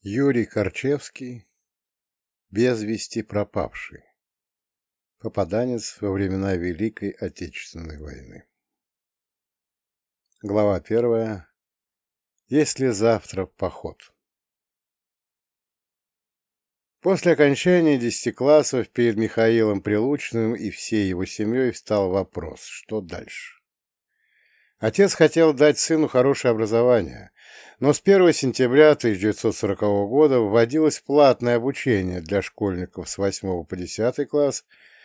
Юрий Корчевский «Без вести пропавший» Попаданец во времена Великой Отечественной войны. Глава первая. Если завтра поход После окончания десяти классов перед Михаилом Прилучным и всей его семьей встал вопрос, что дальше. Отец хотел дать сыну хорошее образование, но с 1 сентября 1940 года вводилось платное обучение для школьников с 8 по 10 класс,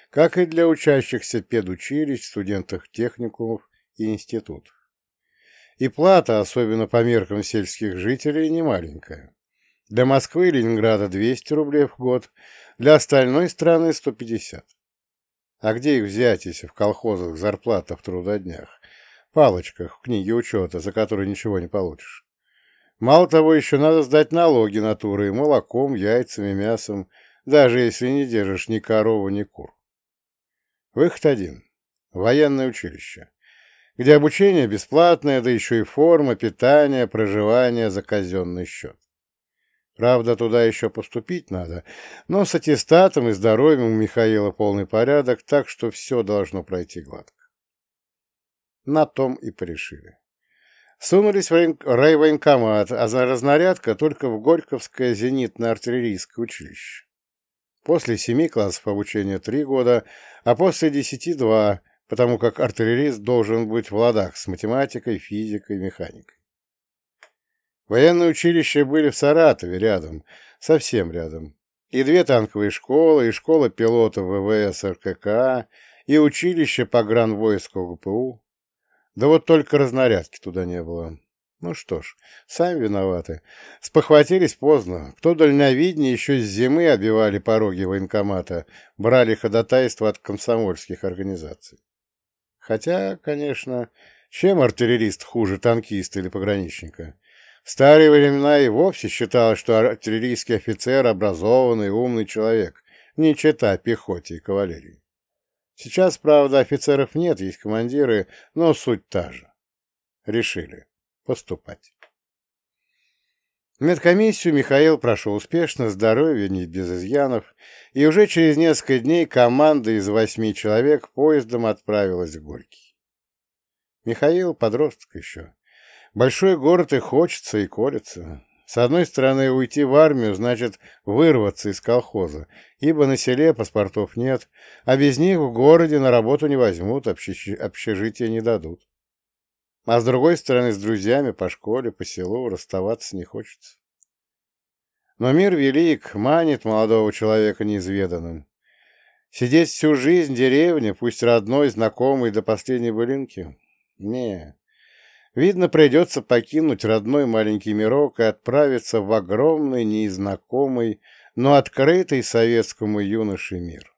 как и для учащихся педучилищ, студентов техникумов и институтов. И плата, особенно по меркам сельских жителей, не маленькая. Для Москвы и Ленинграда 200 рублей в год, для остальной страны 150. А где их взять, если в колхозах зарплата в трудоднях? палочках в книге учета, за которые ничего не получишь. Мало того, еще надо сдать налоги натурой, молоком, яйцами, мясом, даже если не держишь ни корову, ни кур. Выход один. Военное училище, где обучение бесплатное, да еще и форма, питание, проживание за казенный счет. Правда, туда еще поступить надо, но с аттестатом и здоровьем у Михаила полный порядок, так что все должно пройти гладко. На том и порешили. Сунулись в райвоенкомат, а за разнарядка только в Горьковское зенитно-артиллерийское училище. После семи классов обучения три года, а после десяти два, потому как артиллерист должен быть в ладах с математикой, физикой, механикой. Военные училища были в Саратове рядом, совсем рядом. И две танковые школы, и школа пилотов ВВС РКК, и училище погранвойска ГПУ. Да вот только разнарядки туда не было. Ну что ж, сами виноваты. Спохватились поздно. Кто дальновиднее, еще с зимы обивали пороги военкомата, брали ходатайство от комсомольских организаций. Хотя, конечно, чем артиллерист хуже танкиста или пограничника? В старые времена и вовсе считалось, что артиллерийский офицер – образованный, умный человек, не чета пехоте и кавалерии. Сейчас, правда, офицеров нет, есть командиры, но суть та же. Решили поступать. Медкомиссию Михаил прошел успешно, здоровье не без изъянов, и уже через несколько дней команда из восьми человек поездом отправилась в Горький. Михаил подросток еще. Большой город и хочется, и колется. С одной стороны, уйти в армию значит вырваться из колхоза, ибо на селе паспортов нет, а без них в городе на работу не возьмут, общежитие не дадут. А с другой стороны, с друзьями по школе, по селу расставаться не хочется. Но мир велик, манит молодого человека неизведанным. Сидеть всю жизнь в деревне, пусть родной, знакомой до последней былинки? Не, Видно, придется покинуть родной маленький мирок и отправиться в огромный, незнакомый, но открытый советскому юноше мир.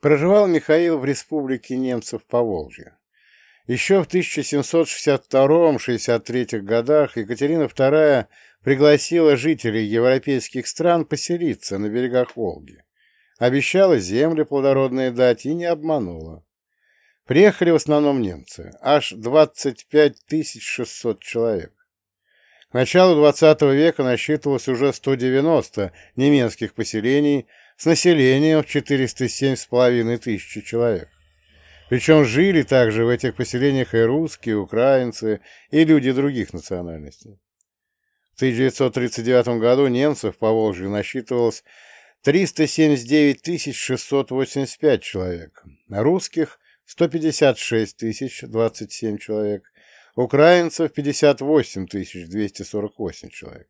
Проживал Михаил в республике немцев по Волжье. Еще в 1762-63 годах Екатерина II пригласила жителей европейских стран поселиться на берегах Волги. Обещала земли плодородные дать и не обманула. Приехали в основном немцы, аж 25 600 человек. К началу XX века насчитывалось уже 190 немецких поселений с населением в 407,5 тысяч человек. Причем жили также в этих поселениях и русские, и украинцы, и люди других национальностей. В 1939 году немцев по Волжье насчитывалось 379 685 человек, а русских 156 тысяч 27 человек, украинцев 58 тысяч 248 человек.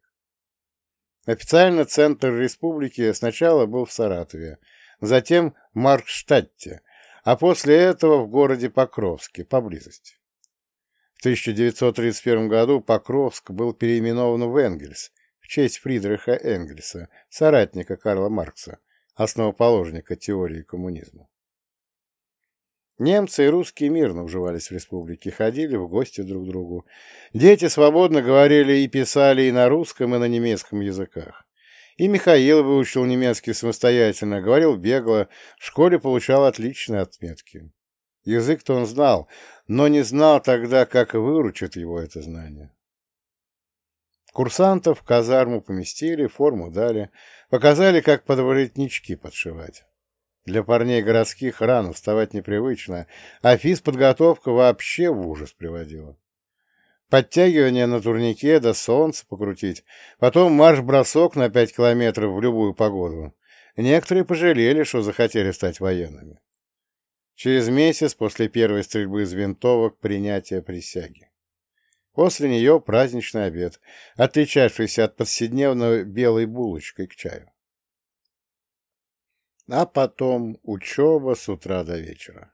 Официально центр республики сначала был в Саратове, затем в Маркштадте, а после этого в городе Покровске, поблизости. В 1931 году Покровск был переименован в Энгельс в честь Фридриха Энгельса, соратника Карла Маркса, основоположника теории коммунизма. Немцы и русские мирно уживались в республике, ходили в гости друг к другу. Дети свободно говорили и писали и на русском, и на немецком языках. И Михаил выучил немецкий самостоятельно, говорил бегло, в школе получал отличные отметки. Язык-то он знал, но не знал тогда, как выручит его это знание. Курсантов в казарму поместили, форму дали, показали, как подворотнички подшивать. Для парней городских рано вставать непривычно, а физподготовка вообще в ужас приводила. Подтягивание на турнике до солнца покрутить, потом марш-бросок на пять километров в любую погоду. Некоторые пожалели, что захотели стать военными. Через месяц после первой стрельбы из винтовок принятие присяги. После нее праздничный обед, отличавшийся от повседневного белой булочкой к чаю. А потом учеба с утра до вечера.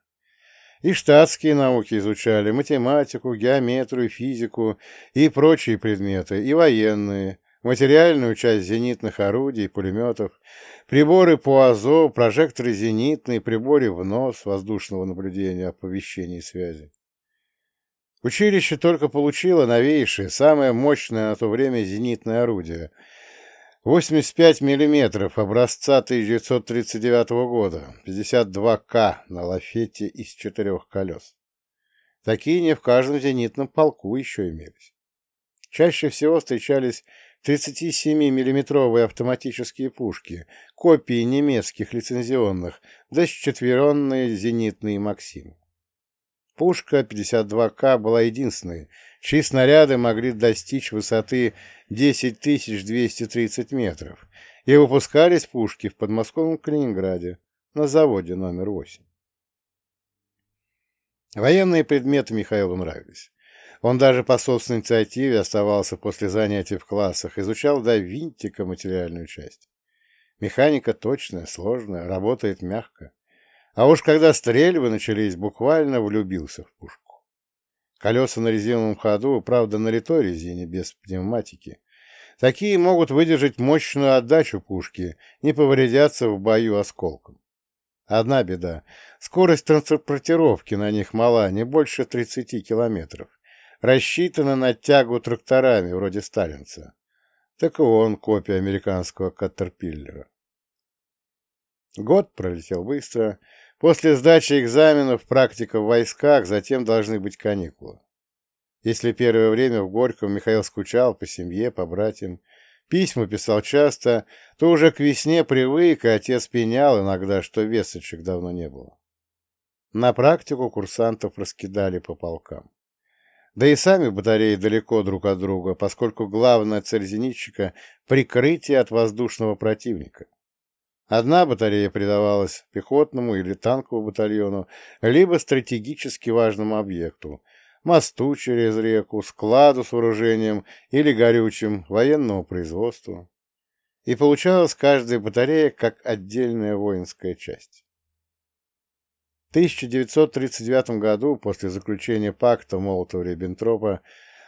И штатские науки изучали, математику, геометрию, физику и прочие предметы, и военные, материальную часть зенитных орудий, пулеметов, приборы по АЗО, прожекторы зенитные, приборы в нос воздушного наблюдения, оповещения и связи. Училище только получило новейшее, самое мощное на то время зенитное орудие. 85 мм образца 1939 года, 52К на лафете из четырех колес. Такие не в каждом зенитном полку еще имелись. Чаще всего встречались 37-миллиметровые автоматические пушки, копии немецких лицензионных, да счетверенные зенитные «Максимы». Пушка 52К была единственной, чьи снаряды могли достичь высоты 10 230 метров, и выпускались пушки в подмосковном Калининграде на заводе номер 8. Военные предметы Михаилу нравились. Он даже по собственной инициативе оставался после занятий в классах, изучал до винтика материальную часть. Механика точная, сложная, работает мягко. А уж когда стрельбы начались, буквально влюбился в пушку. Колеса на резиновом ходу, правда, на литой резине, без пневматики. Такие могут выдержать мощную отдачу пушки, не повредятся в бою осколком. Одна беда. Скорость транспортировки на них мала, не больше 30 километров. Рассчитана на тягу тракторами, вроде Сталинца. Так и он копия американского Каттерпиллера. Год пролетел быстро, После сдачи экзаменов практика в войсках, затем должны быть каникулы. Если первое время в Горьком Михаил скучал по семье, по братьям, письма писал часто, то уже к весне привык, и отец пенял иногда, что весочек давно не было. На практику курсантов раскидали по полкам. Да и сами батареи далеко друг от друга, поскольку главная цель зенитчика — прикрытие от воздушного противника. Одна батарея придавалась пехотному или танковому батальону, либо стратегически важному объекту – мосту через реку, складу с вооружением или горючим, военному производству. И получалась каждая батарея как отдельная воинская часть. В 1939 году, после заключения пакта Молотова-Риббентропа,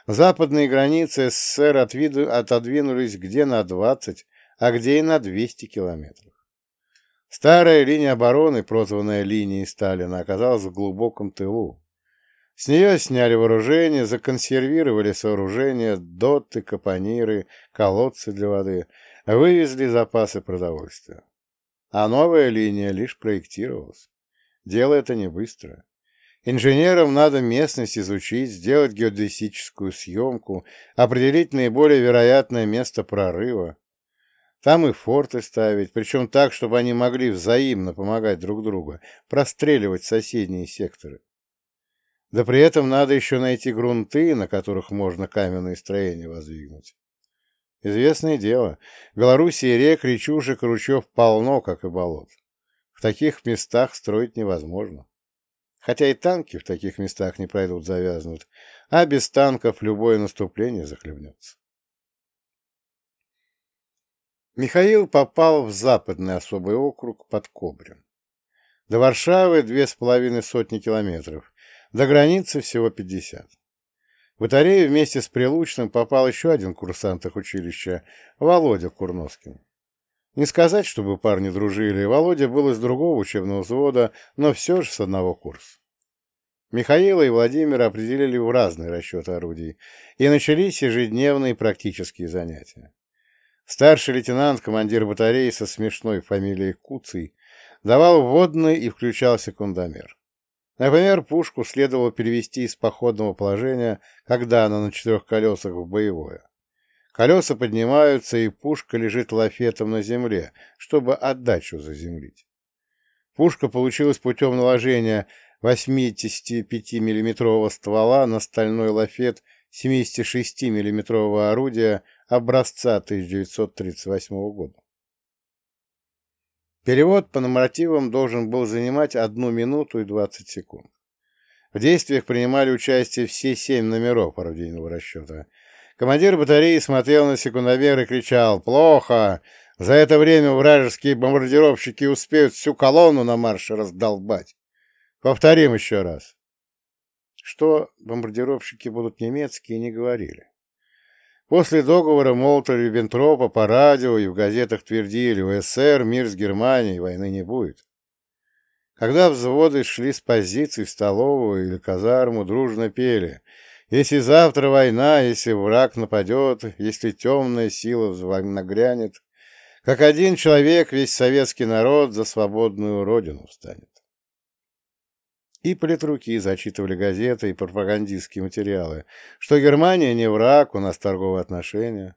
западные границы СССР отодвинулись где на 20, а где и на 200 километров. Старая линия обороны, прозванная линией Сталина, оказалась в глубоком тылу. С нее сняли вооружение, законсервировали сооружения, доты, капониры, колодцы для воды, вывезли запасы продовольствия. А новая линия лишь проектировалась. Дело это не быстро. Инженерам надо местность изучить, сделать геодезическую съемку, определить наиболее вероятное место прорыва. Там и форты ставить, причем так, чтобы они могли взаимно помогать друг другу, простреливать соседние секторы. Да при этом надо еще найти грунты, на которых можно каменные строения воздвигнуть. Известное дело, в Белоруссии рек, речушек ручьев полно, как и болот. В таких местах строить невозможно. Хотя и танки в таких местах не пройдут завязнут, а без танков любое наступление захлебнется. Михаил попал в западный особый округ под Кобрин. До Варшавы две с половиной сотни километров, до границы всего пятьдесят. В батарею вместе с Прилучным попал еще один курсант их училища, Володя Курноскин. Не сказать, чтобы парни дружили, Володя был из другого учебного взвода, но все же с одного курса. Михаила и Владимира определили в разные расчеты орудий, и начались ежедневные практические занятия. Старший лейтенант, командир батареи со смешной фамилией Куций, давал вводный и включал секундомер. Например, пушку следовало перевести из походного положения, когда она на четырех колесах, в боевое. Колеса поднимаются, и пушка лежит лафетом на земле, чтобы отдачу заземлить. Пушка получилась путем наложения 85 миллиметрового ствола на стальной лафет 76 миллиметрового орудия образца 1938 года. Перевод по нормативам должен был занимать 1 минуту и 20 секунд. В действиях принимали участие все семь номеров орудийного расчета. Командир батареи смотрел на секундомер и кричал «Плохо! За это время вражеские бомбардировщики успеют всю колонну на марше раздолбать. Повторим еще раз». Что бомбардировщики будут немецкие, не говорили. После договора Молотова-Риббентропа по радио и в газетах твердили, у СССР мир с Германией, войны не будет. Когда взводы шли с позиций в столовую или казарму, дружно пели «Если завтра война, если враг нападет, если темная сила нагрянет, как один человек весь советский народ за свободную родину встанет». И политруки зачитывали газеты и пропагандистские материалы, что Германия не враг, у нас торговые отношения.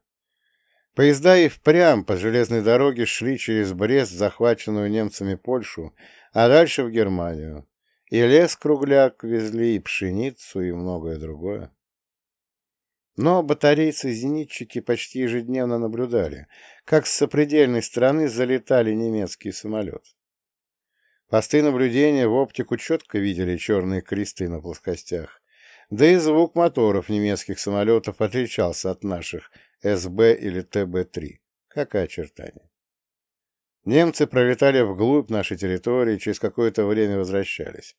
Поезда и впрямь по железной дороге шли через Брест, захваченную немцами Польшу, а дальше в Германию. И лес-кругляк везли, и пшеницу, и многое другое. Но батарейцы-зенитчики почти ежедневно наблюдали, как с сопредельной стороны залетали немецкие самолеты. Посты наблюдения в оптику четко видели черные кресты на плоскостях, да и звук моторов немецких самолетов отличался от наших СБ или ТБ-3, как и очертания. Немцы пролетали вглубь нашей территории, через какое-то время возвращались.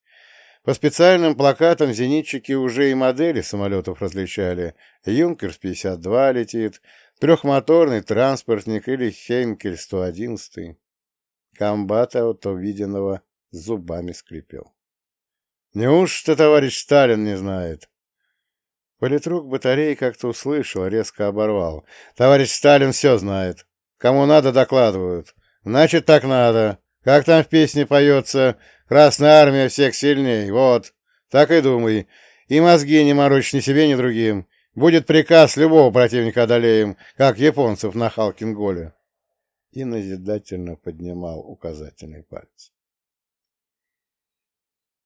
По специальным плакатам зенитчики уже и модели самолетов различали. «Юнкерс-52» летит, трехмоторный транспортник или «Хейнкель-111». Комбата от увиденного зубами скрипел. «Неужто товарищ Сталин не знает?» Политрук батареи как-то услышал, резко оборвал. «Товарищ Сталин все знает. Кому надо, докладывают. Значит, так надо. Как там в песне поется? Красная армия всех сильней. Вот. Так и думай. И мозги не морочь ни себе, ни другим. Будет приказ, любого противника одолеем, как японцев на Халкинголе. И назидательно поднимал указательный палец.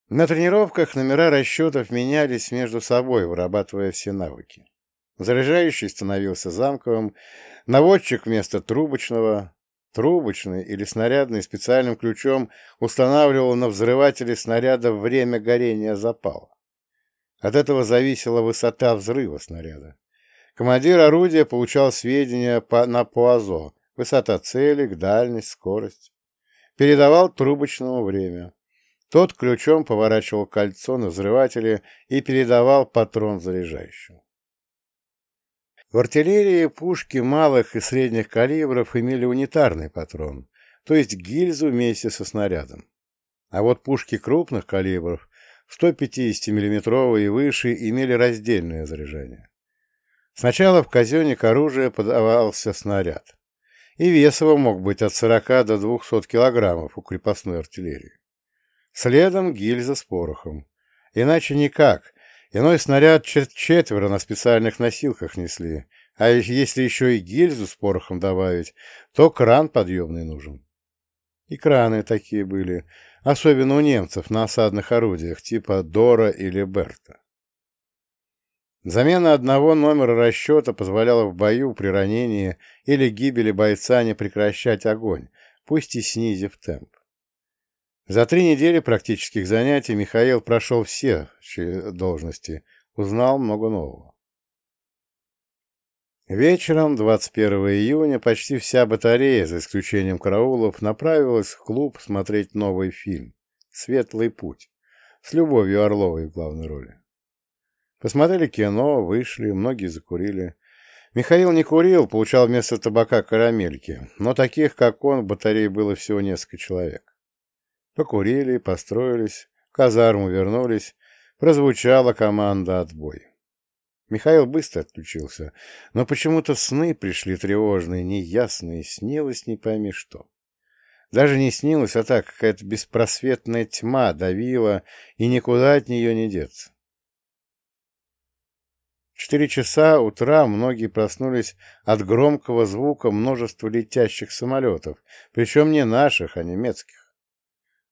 На тренировках номера расчетов менялись между собой, вырабатывая все навыки. Заряжающий становился замковым, наводчик вместо трубочного, Трубочный или снарядный специальным ключом устанавливал на взрывателе снаряда время горения запала. От этого зависела высота взрыва снаряда. Командир орудия получал сведения по, на ПУАЗО, высота цели, дальность, скорость. Передавал трубочному время. Тот ключом поворачивал кольцо на взрывателе и передавал патрон заряжающему. В артиллерии пушки малых и средних калибров имели унитарный патрон, то есть гильзу вместе со снарядом. А вот пушки крупных калибров, 150 мм и выше, имели раздельное заряжание. Сначала в казенник оружия подавался снаряд, и вес его мог быть от 40 до 200 килограммов у крепостной артиллерии. Следом гильза с порохом. Иначе никак, Иной снаряд четверо на специальных носилках несли, а если еще и гильзу с порохом добавить, то кран подъемный нужен. И краны такие были, особенно у немцев на осадных орудиях типа Дора или Берта. Замена одного номера расчета позволяла в бою при ранении или гибели бойца не прекращать огонь, пусть и снизив темп. За три недели практических занятий Михаил прошел все должности, узнал много нового. Вечером 21 июня почти вся батарея, за исключением караулов, направилась в клуб смотреть новый фильм «Светлый путь» с Любовью Орловой в главной роли. Посмотрели кино, вышли, многие закурили. Михаил не курил, получал вместо табака карамельки, но таких, как он, в батарее было всего несколько человек. Покурили, построились, в казарму вернулись, прозвучала команда «Отбой». Михаил быстро отключился, но почему-то сны пришли тревожные, неясные, снилось не пойми что. Даже не снилось, а так какая-то беспросветная тьма давила, и никуда от нее не деться. Четыре часа утра многие проснулись от громкого звука множества летящих самолетов, причем не наших, а немецких.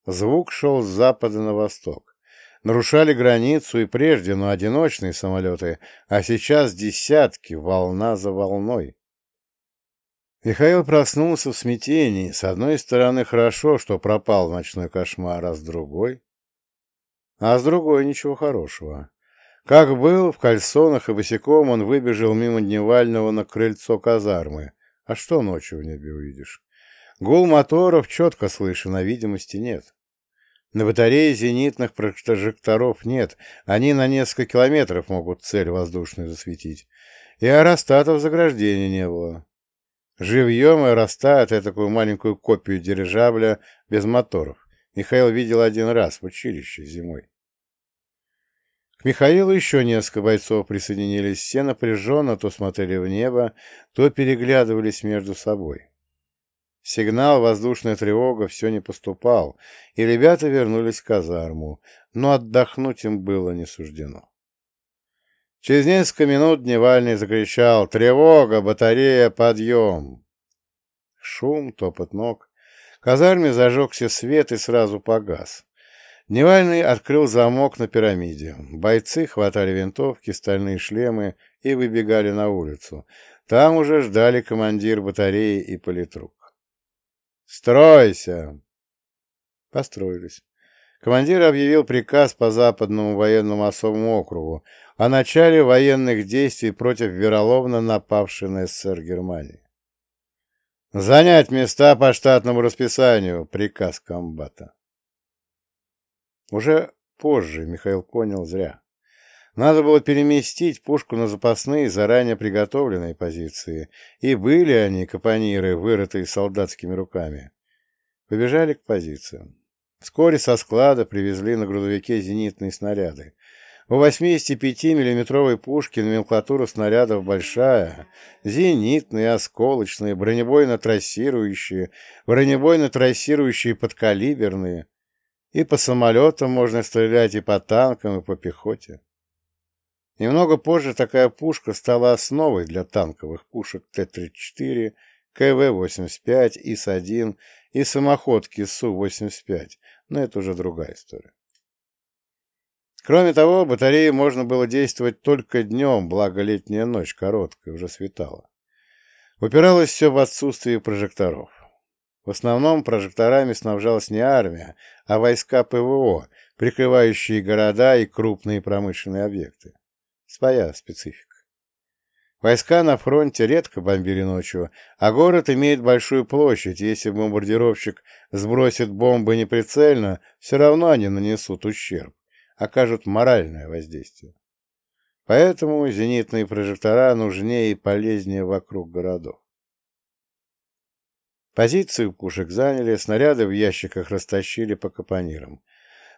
Звук шел с запада на восток. Нарушали границу и прежде, но одиночные самолеты, а сейчас десятки, волна за волной. Михаил проснулся в смятении. С одной стороны, хорошо, что пропал ночной кошмар, а с другой... А с другой ничего хорошего. Как был, в кальсонах и босиком он выбежал мимо Дневального на крыльцо казармы. А что ночью в небе увидишь? Гул моторов четко слышен, а видимости нет. На батарее зенитных прожекторов нет, они на несколько километров могут цель воздушную засветить. И аэростатов заграждения не было. Живьем аэростат — это такую маленькую копию дирижабля без моторов. Михаил видел один раз в училище зимой. Михаилу еще несколько бойцов присоединились. Все напряженно то смотрели в небо, то переглядывались между собой. Сигнал «Воздушная тревога» все не поступал, и ребята вернулись в казарму, но отдохнуть им было не суждено. Через несколько минут Дневальный закричал «Тревога! Батарея! Подъем!» Шум, топот ног. В казарме зажегся свет и сразу погас. Дневальный открыл замок на пирамиде. Бойцы хватали винтовки, стальные шлемы и выбегали на улицу. Там уже ждали командир батареи и политрук. «Стройся!» Построились. Командир объявил приказ по Западному военному особому округу о начале военных действий против вероломно напавшей на СССР Германии. «Занять места по штатному расписанию!» — приказ комбата. Уже позже Михаил понял зря. Надо было переместить пушку на запасные, заранее приготовленные позиции. И были они, капониры, вырытые солдатскими руками. Побежали к позициям. Вскоре со склада привезли на грузовике зенитные снаряды. У 85 миллиметровой пушки номенклатура снарядов большая, зенитные, осколочные, бронебойно-трассирующие, бронебойно-трассирующие подкалиберные, и по самолетам можно стрелять, и по танкам, и по пехоте. Немного позже такая пушка стала основой для танковых пушек Т-34, КВ-85, ИС-1 и самоходки Су-85, но это уже другая история. Кроме того, батареи можно было действовать только днем, благо летняя ночь короткая, уже светала. Упиралось все в отсутствие прожекторов. В основном прожекторами снабжалась не армия, а войска ПВО, прикрывающие города и крупные промышленные объекты. Своя специфика. Войска на фронте редко бомбили ночью, а город имеет большую площадь, если бомбардировщик сбросит бомбы неприцельно, все равно они нанесут ущерб, окажут моральное воздействие. Поэтому зенитные прожектора нужнее и полезнее вокруг городов. Позиции пушек заняли, снаряды в ящиках растащили по капонирам.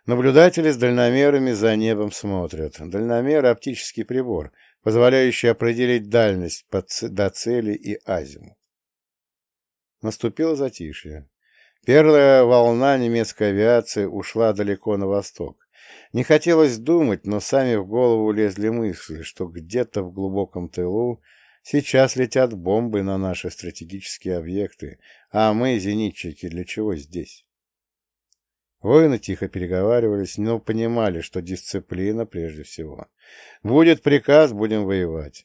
Наблюдатели с дальномерами за небом смотрят. Дальномер — оптический прибор, позволяющий определить дальность до цели и азимут. Наступило затишье. Первая волна немецкой авиации ушла далеко на восток. Не хотелось думать, но сами в голову лезли мысли, что где-то в глубоком тылу Сейчас летят бомбы на наши стратегические объекты, а мы, зенитчики, для чего здесь? Воины тихо переговаривались, но понимали, что дисциплина прежде всего. Будет приказ, будем воевать.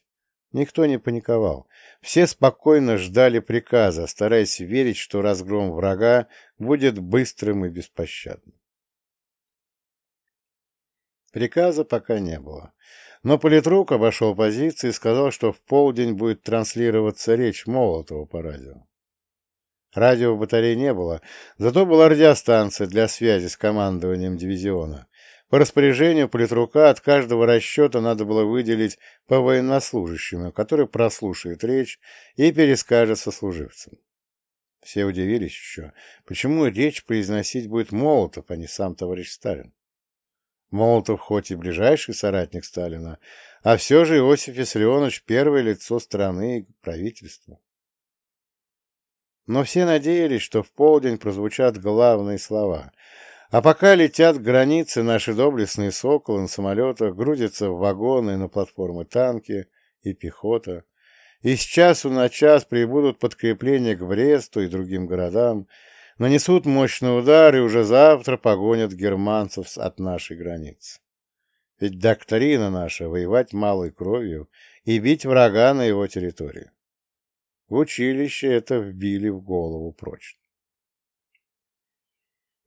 Никто не паниковал. Все спокойно ждали приказа, стараясь верить, что разгром врага будет быстрым и беспощадным. Приказа пока не было. Но политрук обошел позиции и сказал, что в полдень будет транслироваться речь Молотова по радио. Радио в батарее не было, зато была радиостанция для связи с командованием дивизиона. По распоряжению политрука от каждого расчета надо было выделить по военнослужащему, который прослушает речь и перескажет сослуживцам. Все удивились еще, почему речь произносить будет Молотов, а не сам товарищ Сталин. Молотов хоть и ближайший соратник Сталина, а все же Иосиф Виссарионович – первое лицо страны и правительства. Но все надеялись, что в полдень прозвучат главные слова, А пока летят к границе наши доблестные соколы на самолетах, грузятся в вагоны на платформы танки и пехота, и с часу на час прибудут подкрепления к Бресту и другим городам, нанесут мощный удар и уже завтра погонят германцев от нашей границы. Ведь доктрина наша — воевать малой кровью и бить врага на его территории. В училище это вбили в голову прочно.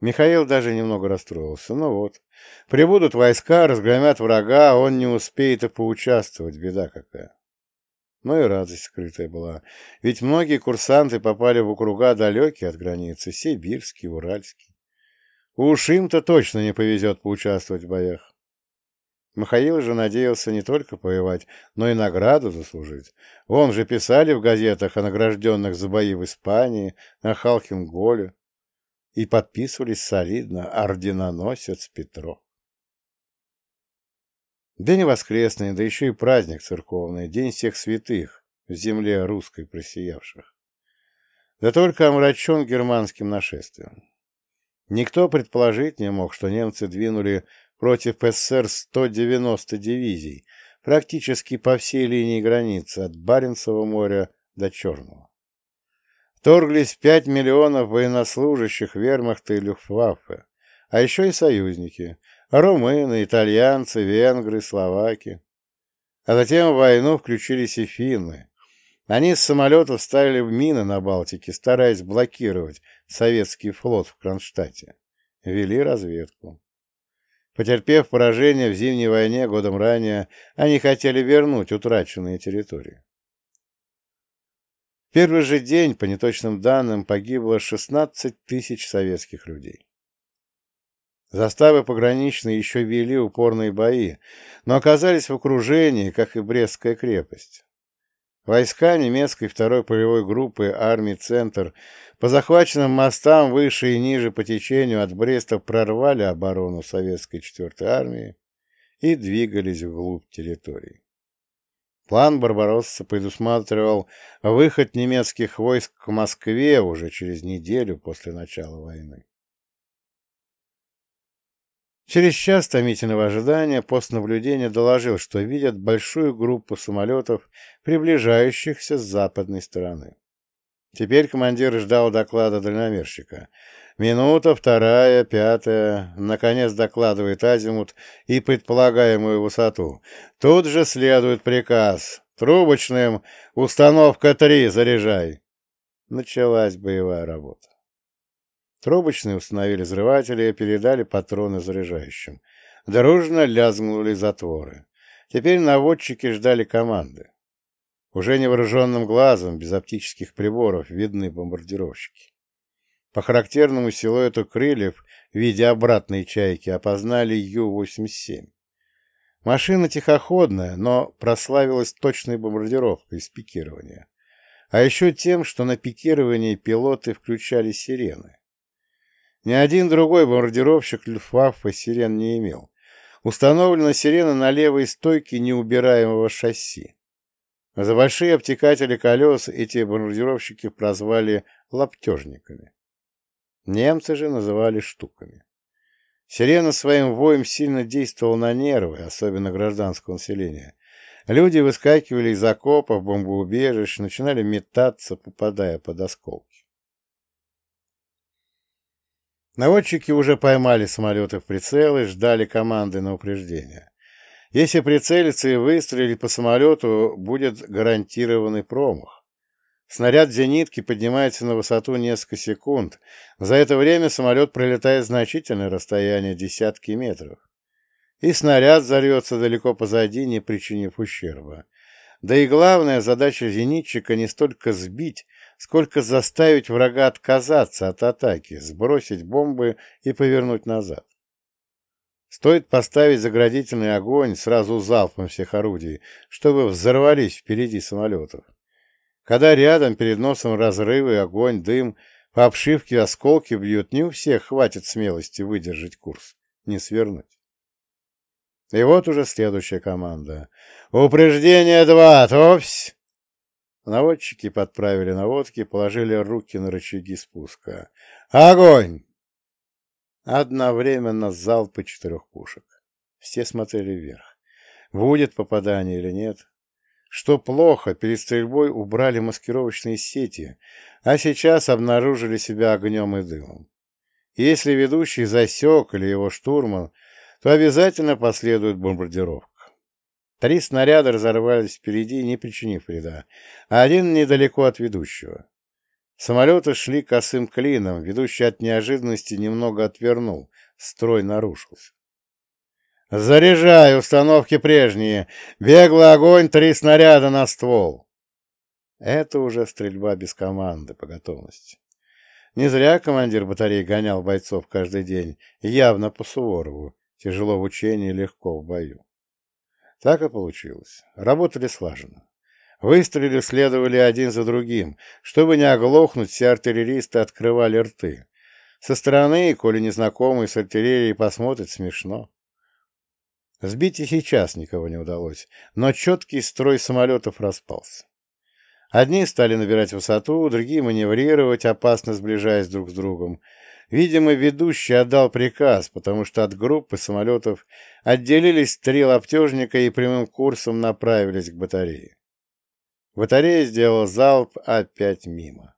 Михаил даже немного расстроился. Ну вот, прибудут войска, разгромят врага, а он не успеет и поучаствовать, беда какая. Но и радость скрытая была, ведь многие курсанты попали в округа далекие от границы, сибирские, уральские. Уж им-то точно не повезет поучаствовать в боях. Михаил же надеялся не только повоевать, но и награду заслужить. Вон же писали в газетах о награжденных за бои в Испании, на Халхинголе, и подписывались солидно «Орденоносец Петров». День воскресный, да еще и праздник церковный, День всех святых, в земле русской просиявших. Да только омрачен германским нашествием. Никто предположить не мог, что немцы двинули против СССР 190 дивизий, практически по всей линии границы, от Баренцева моря до Черного. Вторглись 5 миллионов военнослужащих вермахта и люфтваффе, а еще и союзники – румыны, итальянцы, венгры, словаки. А затем в войну включились и финны. Они с самолетов ставили мины на Балтике, стараясь блокировать советский флот в Кронштадте. Вели разведку. Потерпев поражение в Зимней войне годом ранее, они хотели вернуть утраченные территории. В первый же день, по неточным данным, погибло 16 тысяч советских людей. Заставы пограничные еще вели упорные бои, но оказались в окружении, как и Брестская крепость. Войска немецкой второй полевой группы армии «Центр» по захваченным мостам выше и ниже по течению от Бреста прорвали оборону советской 4-й армии и двигались вглубь территории. План Барбаросса предусматривал выход немецких войск к Москве уже через неделю после начала войны. Через час томительного ожидания пост наблюдения доложил, что видят большую группу самолетов, приближающихся с западной стороны. Теперь командир ждал доклада дальномерщика. Минута, вторая, пятая. Наконец докладывает азимут и предполагаемую высоту. Тут же следует приказ. Трубочным установка 3, заряжай. Началась боевая работа. Трубочные установили взрыватели и передали патроны заряжающим. Дружно лязгнули затворы. Теперь наводчики ждали команды. Уже невооруженным глазом, без оптических приборов, видны бомбардировщики. По характерному силуэту крыльев в виде обратной чайки опознали Ю-87. Машина тихоходная, но прославилась точной бомбардировкой с пикирования. А еще тем, что на пикировании пилоты включали сирены. Ни один другой бомбардировщик Люфтваффе сирен не имел. Установлена сирена на левой стойке неубираемого шасси. За большие обтекатели колес эти бомбардировщики прозвали лаптежниками. Немцы же называли штуками. Сирена своим воем сильно действовала на нервы, особенно гражданского населения. Люди выскакивали из окопов, бомбоубежищ, начинали метаться, попадая под осколки. Наводчики уже поймали самолеты в прицел и ждали команды на упреждение. Если прицелиться и выстрелить по самолету, будет гарантированный промах. Снаряд зенитки поднимается на высоту несколько секунд. За это время самолет пролетает значительное расстояние, десятки метров. И снаряд взорвется далеко позади, не причинив ущерба. Да и главная задача зенитчика не столько сбить, сколько заставить врага отказаться от атаки, сбросить бомбы и повернуть назад. Стоит поставить заградительный огонь сразу залпом всех орудий, чтобы взорвались впереди самолетов. Когда рядом перед носом разрывы, огонь, дым, по обшивке осколки бьют, не у всех хватит смелости выдержать курс, не свернуть. И вот уже следующая команда. «Упреждение два! Топсь!» Наводчики подправили наводки, положили руки на рычаги спуска. «Огонь!» Одновременно залпы четырех пушек. Все смотрели вверх. Будет попадание или нет? Что плохо, перед стрельбой убрали маскировочные сети, а сейчас обнаружили себя огнем и дымом. Если ведущий засек или его штурман, то обязательно последует бомбардировка. Три снаряда разорвались впереди, не причинив вреда, а один недалеко от ведущего. Самолеты шли косым клином, ведущий от неожиданности немного отвернул, строй нарушился. «Заряжай, установки прежние! Беглый огонь, три снаряда на ствол!» Это уже стрельба без команды по готовности. Не зря командир батареи гонял бойцов каждый день, явно по Суворову, тяжело в учении, легко в бою. Так и получилось. Работали слаженно. Выстрелы следовали один за другим. Чтобы не оглохнуть, все артиллеристы открывали рты. Со стороны, коли незнакомый с артиллерией посмотрит, смешно. Сбить и сейчас никого не удалось, но четкий строй самолетов распался. Одни стали набирать высоту, другие маневрировать, опасно сближаясь друг с другом. Видимо, ведущий отдал приказ, потому что от группы самолетов отделились три лаптежника и прямым курсом направились к батарее. Батарея сделала залп опять мимо.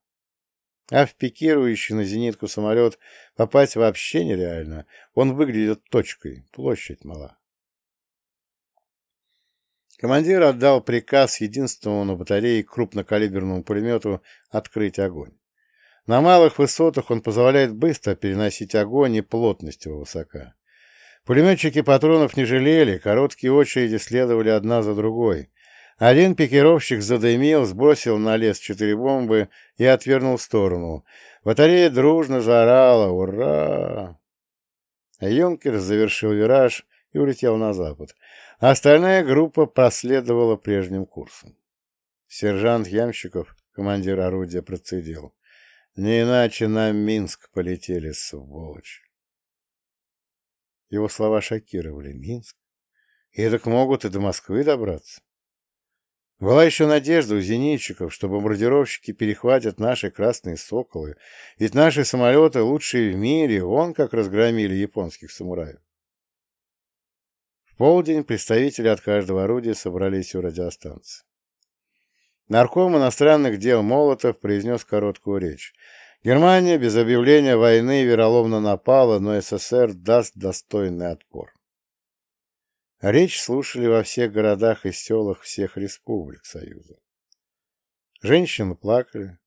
А в пикирующий на зенитку самолет попасть вообще нереально. Он выглядит точкой, площадь мала. Командир отдал приказ единственному на батарее крупнокалиберному пулемету открыть огонь. На малых высотах он позволяет быстро переносить огонь, и плотность его высока. Пулеметчики патронов не жалели, короткие очереди следовали одна за другой. Один пикировщик задымил, сбросил на лес четыре бомбы и отвернул в сторону. Батарея дружно заорала «Ура!». Юнкер завершил вираж и улетел на запад. Остальная группа проследовала прежним курсом. Сержант Ямщиков, командир орудия, процедил. Не иначе на Минск полетели, сволочь. Его слова шокировали. Минск? И так могут и до Москвы добраться. Была еще надежда у зенитчиков, что бомбардировщики перехватят наши красные соколы, ведь наши самолеты лучшие в мире, вон как разгромили японских самураев. В полдень представители от каждого орудия собрались у радиостанции. Нарком иностранных дел Молотов произнес короткую речь. Германия без объявления войны вероломно напала, но СССР даст достойный отпор. Речь слушали во всех городах и селах всех республик Союза. Женщины плакали.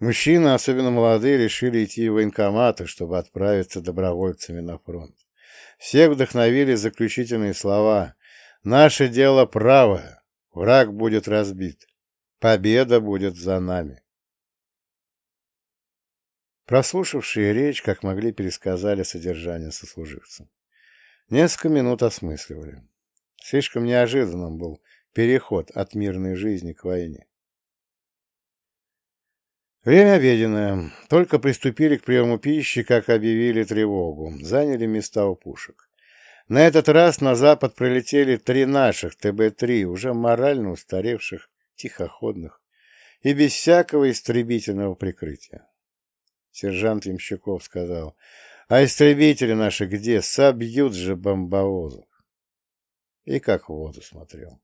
Мужчины, особенно молодые, решили идти в военкоматы, чтобы отправиться добровольцами на фронт. Всех вдохновили заключительные слова «Наше дело правое, враг будет разбит». Победа будет за нами. Прослушавшие речь, как могли, пересказали содержание сослуживцам. Несколько минут осмысливали. Слишком неожиданным был переход от мирной жизни к войне. Время обеденное. Только приступили к приему пищи, как объявили тревогу. Заняли места у пушек. На этот раз на запад прилетели три наших ТБ-3, уже морально устаревших тихоходных и без всякого истребительного прикрытия. Сержант Ямщиков сказал, а истребители наши где? Собьют же бомбовозов. И как в воду смотрел.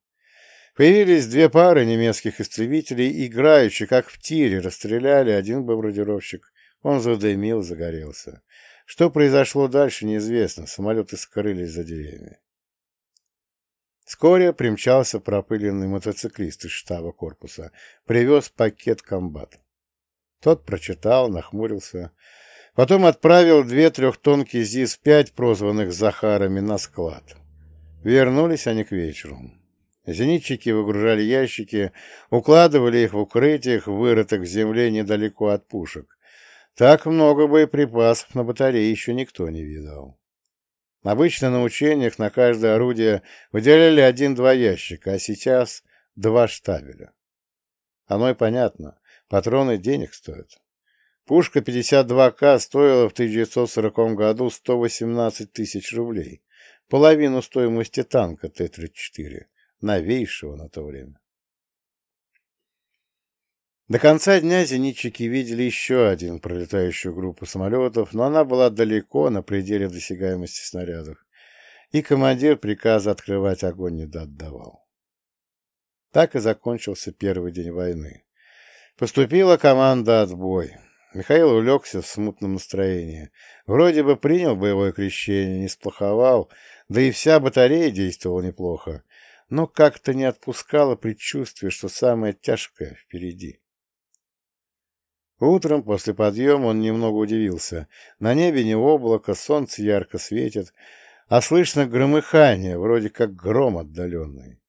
Появились две пары немецких истребителей, играющие, как в тире, расстреляли один бомбардировщик. Он задымил, загорелся. Что произошло дальше, неизвестно. Самолеты скрылись за деревьями. Вскоре примчался пропыленный мотоциклист из штаба корпуса, привез пакет комбата. Тот прочитал, нахмурился, потом отправил две трехтонки ЗИС-5, прозванных Захарами, на склад. Вернулись они к вечеру. Зенитчики выгружали ящики, укладывали их в укрытиях, вырытых в земле недалеко от пушек. Так много боеприпасов на батарее еще никто не видал. Обычно на учениях на каждое орудие выделяли один-два ящика, а сейчас два штабеля. Оно и понятно, патроны денег стоят. Пушка 52К стоила в 1940 году 118 тысяч рублей, половину стоимости танка Т-34, новейшего на то время. До конца дня зенитчики видели еще один пролетающую группу самолетов, но она была далеко, на пределе досягаемости снарядов, и командир приказа открывать огонь не отдавал. Так и закончился первый день войны. Поступила команда «Отбой». Михаил улегся в смутном настроении. Вроде бы принял боевое крещение, не сплоховал, да и вся батарея действовала неплохо, но как-то не отпускало предчувствие, что самое тяжкое впереди. Утром после подъема он немного удивился. На небе не облако, солнце ярко светит, а слышно громыхание, вроде как гром отдаленный.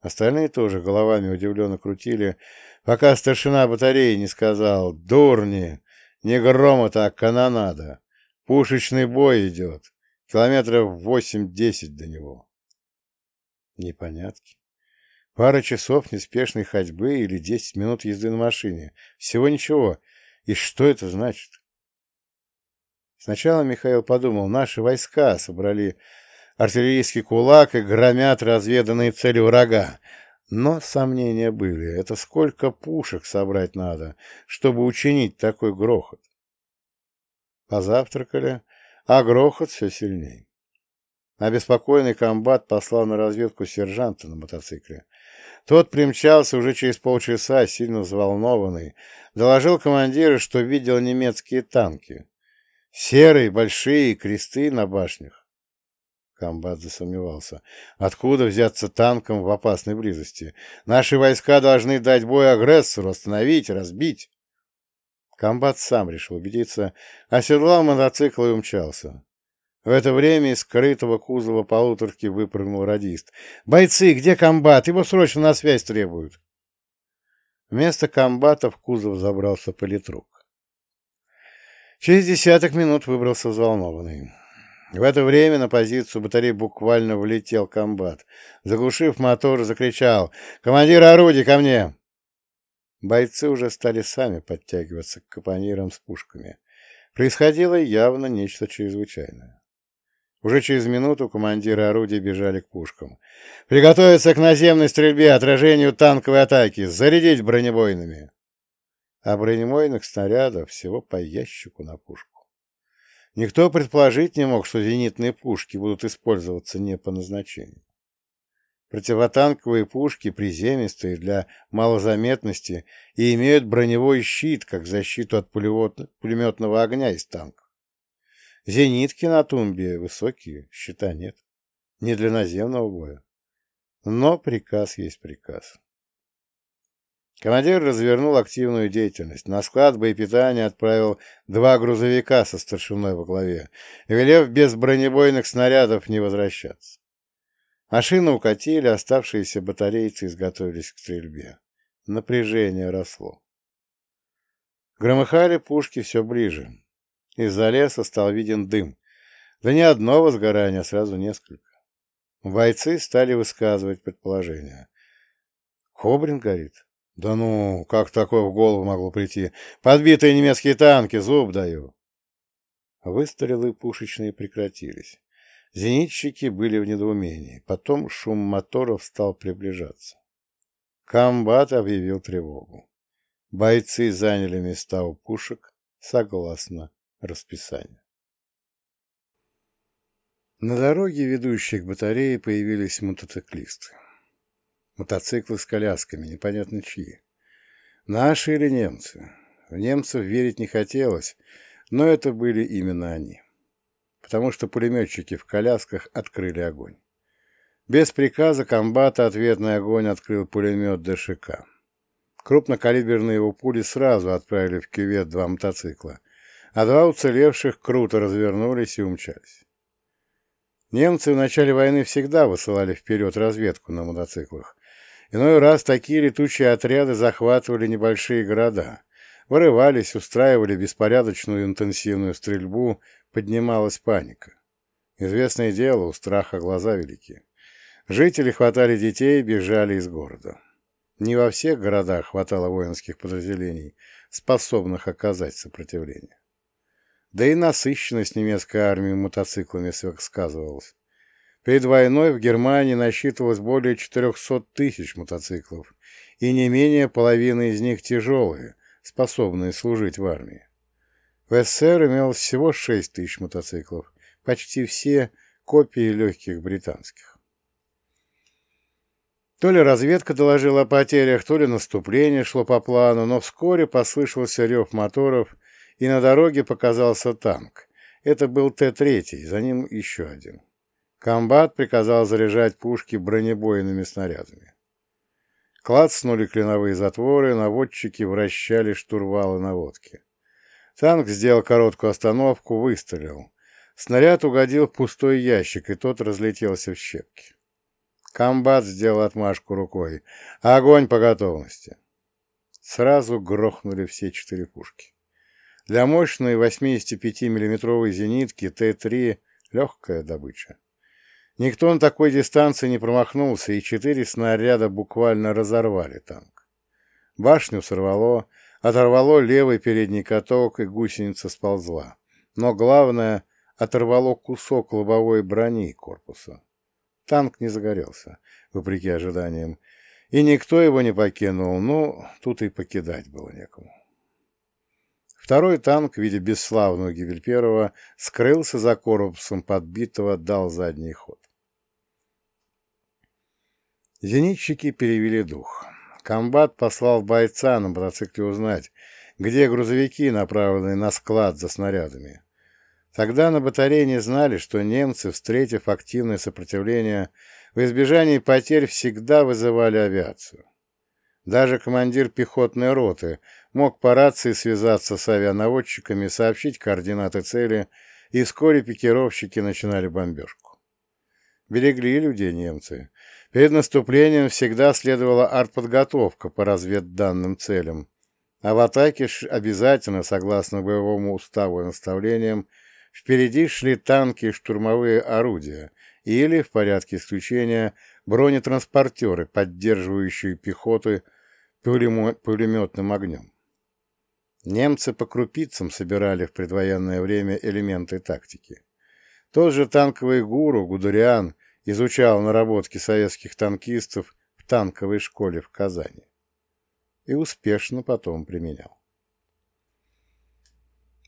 Остальные тоже головами удивленно крутили, пока старшина батареи не сказал «Дурни! Не грома-то, а канонада! Пушечный бой идет! Километров восемь-десять до него!» Непонятки. Пара часов неспешной ходьбы или десять минут езды на машине. Всего ничего. И что это значит? Сначала Михаил подумал, наши войска собрали артиллерийский кулак и громят разведанные цели врага. Но сомнения были. Это сколько пушек собрать надо, чтобы учинить такой грохот? Позавтракали, а грохот все сильней. Обеспокоенный комбат послал на разведку сержанта на мотоцикле. Тот примчался уже через полчаса, сильно взволнованный, доложил командиру, что видел немецкие танки. Серые, большие кресты на башнях. Комбат засомневался. Откуда взяться танком в опасной близости? Наши войска должны дать бой агрессору, остановить, разбить. Комбат сам решил убедиться, оседлал мотоцикл и умчался. В это время из скрытого кузова полуторки выпрыгнул радист. «Бойцы, где комбат? Его срочно на связь требуют!» Вместо комбата в кузов забрался политрук. Через десяток минут выбрался взволнованный. В это время на позицию батареи буквально влетел комбат. Заглушив мотор, закричал «Командир орудий, ко мне!» Бойцы уже стали сами подтягиваться к капонирам с пушками. Происходило явно нечто чрезвычайное. Уже через минуту командиры орудий бежали к пушкам. «Приготовиться к наземной стрельбе, отражению танковой атаки! Зарядить бронебойными!» А бронебойных снарядов всего по ящику на пушку. Никто предположить не мог, что зенитные пушки будут использоваться не по назначению. Противотанковые пушки приземистые для малозаметности и имеют броневой щит, как защиту от пулеметного огня из танка. Зенитки на тумбе высокие, щита нет. Не для наземного боя. Но приказ есть приказ. Командир развернул активную деятельность. На склад боепитания отправил два грузовика со старшиной во главе, велев без бронебойных снарядов не возвращаться. Машину укатили, оставшиеся батарейцы изготовились к стрельбе. Напряжение росло. Громыхали пушки все ближе. Из-за леса стал виден дым. Да не одно возгорание, а сразу несколько. Бойцы стали высказывать предположения. Кобрин горит? Да ну, как такое в голову могло прийти? Подбитые немецкие танки, зуб даю. Выстрелы пушечные прекратились. Зенитчики были в недоумении. Потом шум моторов стал приближаться. Комбат объявил тревогу. Бойцы заняли места у пушек согласно расписание. На дороге, ведущей к батарее, появились мотоциклисты. Мотоциклы с колясками, непонятно чьи. Наши или немцы? В немцев верить не хотелось, но это были именно они. Потому что пулеметчики в колясках открыли огонь. Без приказа комбата ответный огонь открыл пулемет ДШК. Крупнокалиберные его пули сразу отправили в кювет два мотоцикла — а два уцелевших круто развернулись и умчались. Немцы в начале войны всегда высылали вперед разведку на мотоциклах. Иной раз такие летучие отряды захватывали небольшие города, вырывались, устраивали беспорядочную интенсивную стрельбу, поднималась паника. Известное дело, у страха глаза велики. Жители хватали детей и бежали из города. Не во всех городах хватало воинских подразделений, способных оказать сопротивление. Да и насыщенность немецкой армии мотоциклами сказывалась. Перед войной в Германии насчитывалось более 400 тысяч мотоциклов, и не менее половины из них тяжелые, способные служить в армии. В СССР имелось всего 6 тысяч мотоциклов, почти все копии легких британских. То ли разведка доложила о потерях, то ли наступление шло по плану, но вскоре послышался рев моторов, и на дороге показался танк. Это был Т-3, за ним еще один. Комбат приказал заряжать пушки бронебойными снарядами. Клацнули кленовые затворы, наводчики вращали штурвалы наводки. Танк сделал короткую остановку, выстрелил. Снаряд угодил в пустой ящик, и тот разлетелся в щепки. Комбат сделал отмашку рукой. Огонь по готовности. Сразу грохнули все четыре пушки. Для мощной 85 миллиметровой зенитки Т-3 легкая добыча. Никто на такой дистанции не промахнулся, и четыре снаряда буквально разорвали танк. Башню сорвало, оторвало левый передний каток, и гусеница сползла. Но главное, оторвало кусок лобовой брони корпуса. Танк не загорелся, вопреки ожиданиям, и никто его не покинул, ну, тут и покидать было некому. Второй танк, в виде бесславного гибель первого, скрылся за корпусом подбитого, дал задний ход. Зенитчики перевели дух. Комбат послал бойца на мотоцикле узнать, где грузовики, направленные на склад за снарядами. Тогда на батарее не знали, что немцы, встретив активное сопротивление, в избежании потерь всегда вызывали авиацию. Даже командир пехотной роты мог по рации связаться с авианаводчиками, сообщить координаты цели, и вскоре пикировщики начинали бомбежку. Берегли людей немцы. Перед наступлением всегда следовала артподготовка по разведданным целям, а в атаке обязательно, согласно боевому уставу и наставлениям, впереди шли танки и штурмовые орудия или, в порядке исключения, бронетранспортеры, поддерживающие пехоты пулеметным огнем. Немцы по крупицам собирали в предвоенное время элементы тактики. Тот же танковый гуру Гудериан изучал наработки советских танкистов в танковой школе в Казани и успешно потом применял.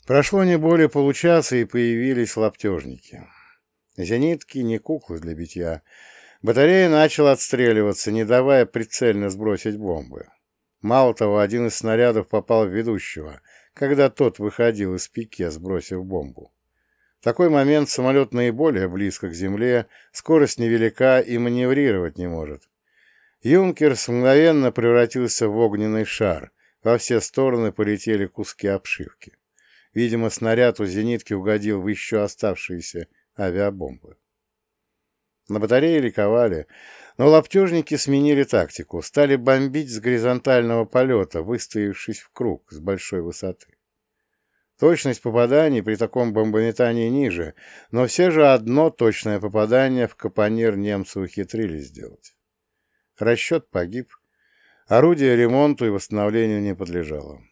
Прошло не более получаса, и появились лаптежники. Зенитки не куклы для битья. Батарея начала отстреливаться, не давая прицельно сбросить бомбы. Мало того, один из снарядов попал в ведущего, когда тот выходил из пике, сбросив бомбу. В такой момент самолет наиболее близко к земле, скорость невелика и маневрировать не может. Юнкерс мгновенно превратился в огненный шар, во все стороны полетели куски обшивки. Видимо, снаряд у зенитки угодил в еще оставшиеся авиабомбы. На батарее ликовали, но лаптежники сменили тактику, стали бомбить с горизонтального полета, выставившись в круг с большой высоты. Точность попаданий при таком бомбометании ниже, но все же одно точное попадание в капонир немцы ухитрились сделать. Расчет погиб, орудие ремонту и восстановлению не подлежало.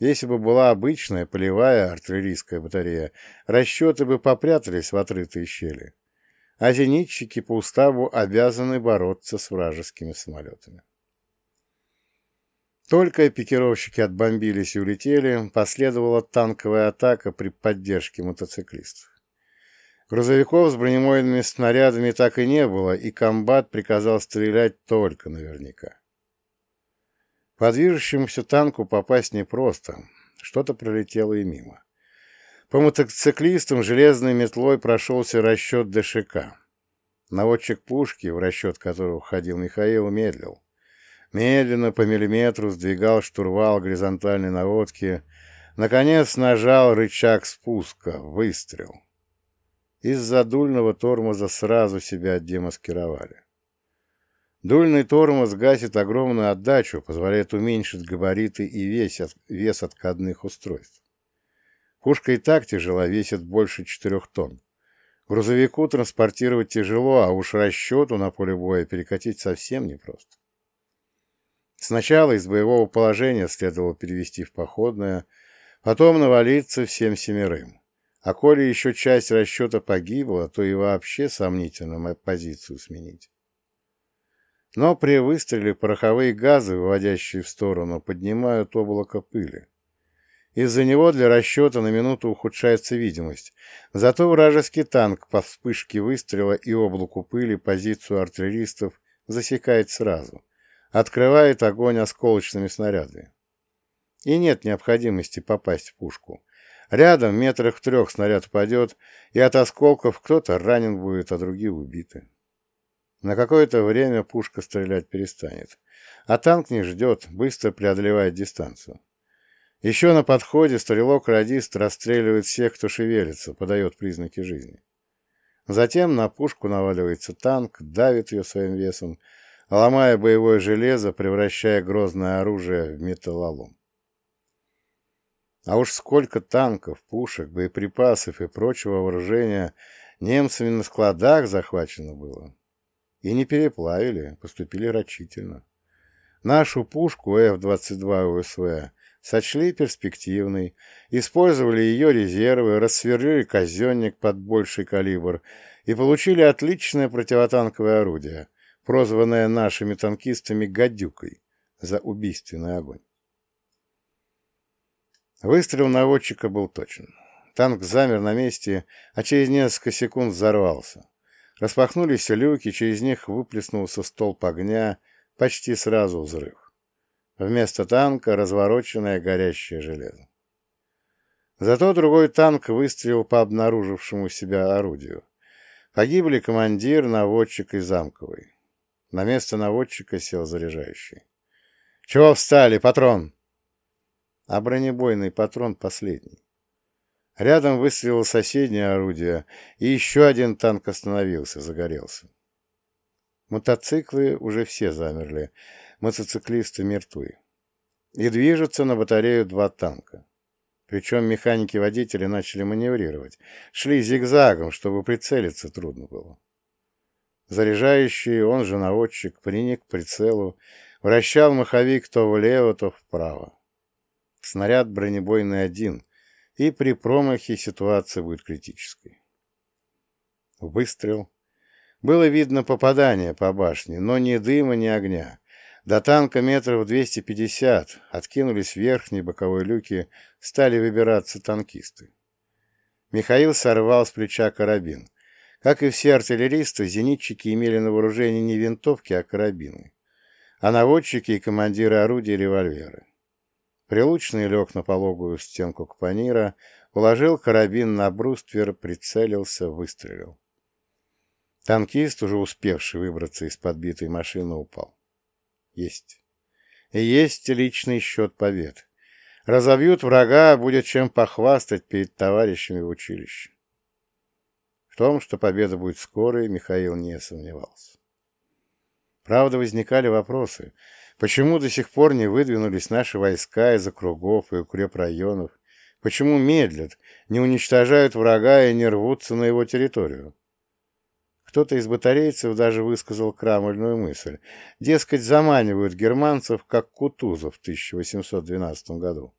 Если бы была обычная полевая артиллерийская батарея, расчеты бы попрятались в отрытые щели а зенитчики по уставу обязаны бороться с вражескими самолетами. Только пикировщики отбомбились и улетели, последовала танковая атака при поддержке мотоциклистов. Грузовиков с бронемойными снарядами так и не было, и комбат приказал стрелять только наверняка. По движущемуся танку попасть непросто, что-то пролетело и мимо. По мотоциклистам железной метлой прошелся расчет ДШК. Наводчик пушки, в расчет которого входил Михаил, медлил. Медленно по миллиметру сдвигал штурвал горизонтальной наводки. Наконец нажал рычаг спуска. Выстрел. Из-за дульного тормоза сразу себя демаскировали. Дульный тормоз гасит огромную отдачу, позволяет уменьшить габариты и вес, вес откатных устройств. Пушка и так тяжела, весит больше четырех тонн. Грузовику транспортировать тяжело, а уж расчету на поле боя перекатить совсем непросто. Сначала из боевого положения следовало перевести в походное, потом навалиться всем семерым. А коли еще часть расчета погибла, то и вообще сомнительно позицию сменить. Но при выстреле пороховые газы, выводящие в сторону, поднимают облако пыли. Из-за него для расчета на минуту ухудшается видимость. Зато вражеский танк по вспышке выстрела и облаку пыли позицию артиллеристов засекает сразу. Открывает огонь осколочными снарядами. И нет необходимости попасть в пушку. Рядом, метрах в трех, снаряд упадет, и от осколков кто-то ранен будет, а другие убиты. На какое-то время пушка стрелять перестанет. А танк не ждет, быстро преодолевает дистанцию. Еще на подходе стрелок-радист расстреливает всех, кто шевелится, подает признаки жизни. Затем на пушку наваливается танк, давит ее своим весом, ломая боевое железо, превращая грозное оружие в металлолом. А уж сколько танков, пушек, боеприпасов и прочего вооружения немцами на складах захвачено было. И не переплавили, поступили рачительно. Нашу пушку F-22 УСВ сочли перспективной, использовали ее резервы, рассверлили казенник под больший калибр и получили отличное противотанковое орудие, прозванное нашими танкистами «гадюкой» за убийственный огонь. Выстрел наводчика был точен. Танк замер на месте, а через несколько секунд взорвался. Распахнулись люки, через них выплеснулся столб огня, почти сразу взрыв. Вместо танка развороченное горящее железо. Зато другой танк выстрелил по обнаружившему себя орудию. Погибли командир, наводчик и замковый. На место наводчика сел заряжающий. «Чего встали, патрон?» А бронебойный патрон последний. Рядом выстрелило соседнее орудие, и еще один танк остановился, загорелся. Мотоциклы уже все замерли мотоциклисты мертвы. И движутся на батарею два танка. Причем механики-водители начали маневрировать, шли зигзагом, чтобы прицелиться трудно было. Заряжающий, он же наводчик, приник к прицелу, вращал маховик то влево, то вправо. Снаряд бронебойный один, и при промахе ситуация будет критической. Выстрел. Было видно попадание по башне, но ни дыма, ни огня. До танка метров 250 откинулись верхние боковые люки, стали выбираться танкисты. Михаил сорвал с плеча карабин. Как и все артиллеристы, зенитчики имели на вооружении не винтовки, а карабины. А наводчики и командиры орудий — револьверы. Прилучный лег на пологую стенку капонира, уложил карабин на бруствер, прицелился, выстрелил. Танкист, уже успевший выбраться из подбитой машины, упал. Есть. Есть личный счет побед. Разобьют врага, будет чем похвастать перед товарищами в училище. В том, что победа будет скорой, Михаил не сомневался. Правда, возникали вопросы. Почему до сих пор не выдвинулись наши войска из округов и укрепрайонов? Почему медлят, не уничтожают врага и не рвутся на его территорию? Кто-то из батарейцев даже высказал крамольную мысль. Дескать, заманивают германцев, как Кутузов в 1812 году.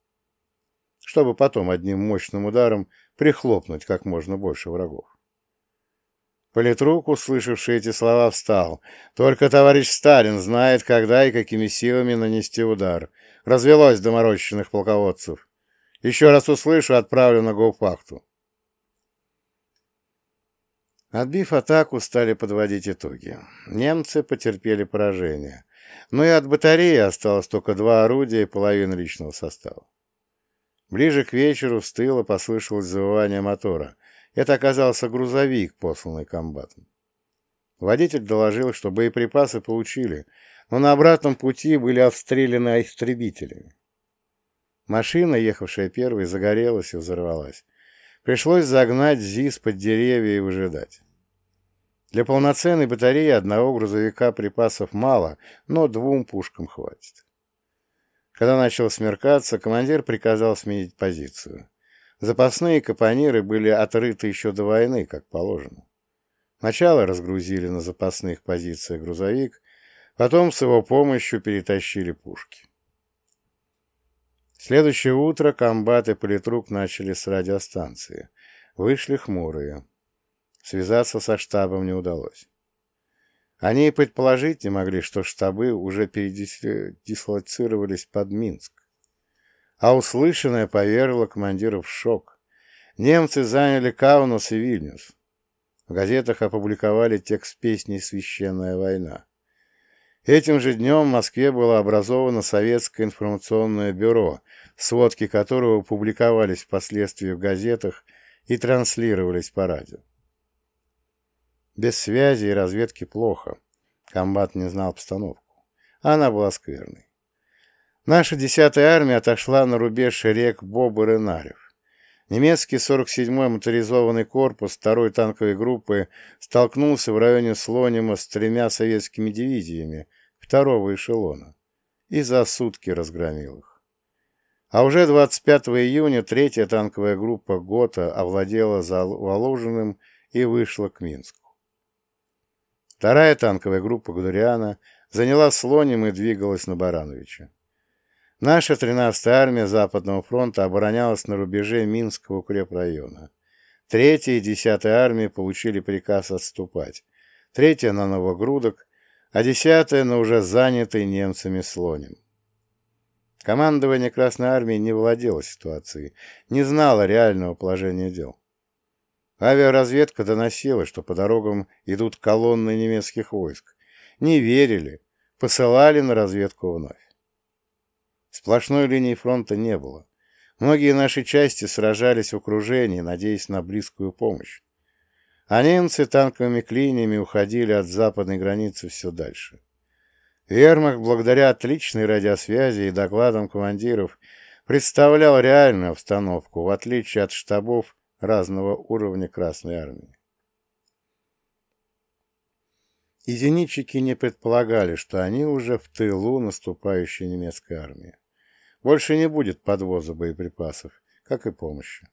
Чтобы потом одним мощным ударом прихлопнуть как можно больше врагов. Политрук, услышавший эти слова, встал. Только товарищ Сталин знает, когда и какими силами нанести удар. Развелось доморощенных полководцев. Еще раз услышу, отправлю на гауптвахту. Отбив атаку, стали подводить итоги. Немцы потерпели поражение. Но и от батареи осталось только два орудия и половина личного состава. Ближе к вечеру с тыла послышалось завывание мотора. Это оказался грузовик, посланный комбатом. Водитель доложил, что боеприпасы получили, но на обратном пути были обстреляны истребителями. Машина, ехавшая первой, загорелась и взорвалась. Пришлось загнать ЗИС под деревья и выжидать. Для полноценной батареи одного грузовика припасов мало, но двум пушкам хватит. Когда начал смеркаться, командир приказал сменить позицию. Запасные капониры были отрыты еще до войны, как положено. Сначала разгрузили на запасных позициях грузовик, потом с его помощью перетащили пушки. Следующее утро комбат и политрук начали с радиостанции. Вышли хмурые. Связаться со штабом не удалось. Они и предположить не могли, что штабы уже передислоцировались под Минск. А услышанное повергло командиров в шок. Немцы заняли Каунас и Вильнюс. В газетах опубликовали текст песни «Священная война». Этим же днем в Москве было образовано Советское информационное бюро, сводки которого публиковались впоследствии в газетах и транслировались по радио. Без связи и разведки плохо. Комбат не знал обстановку. Она была скверной. Наша 10-я армия отошла на рубеж рек Бобр и Нарев. Немецкий 47-й моторизованный корпус второй танковой группы столкнулся в районе Слонима с тремя советскими дивизиями второго эшелона и за сутки разгромил их. А уже 25 июня третья танковая группа ГОТА овладела Воложенным и вышла к Минску. Вторая танковая группа Гудериана заняла Слоним и двигалась на Барановича. Наша 13-я армия Западного фронта оборонялась на рубеже Минского укрепрайона. Третья и десятая армии получили приказ отступать. Третья на Новогрудок, а десятая на уже занятый немцами Слоним. Командование Красной Армии не владело ситуацией, не знало реального положения дел. Авиаразведка доносила, что по дорогам идут колонны немецких войск. Не верили, посылали на разведку вновь. Сплошной линии фронта не было. Многие наши части сражались в окружении, надеясь на близкую помощь. А немцы танковыми клиниями уходили от западной границы все дальше. Вермах, благодаря отличной радиосвязи и докладам командиров, представлял реальную обстановку, в отличие от штабов разного уровня Красной Армии. И зенитчики не предполагали, что они уже в тылу наступающей немецкой армии. Больше не будет подвоза боеприпасов, как и помощи.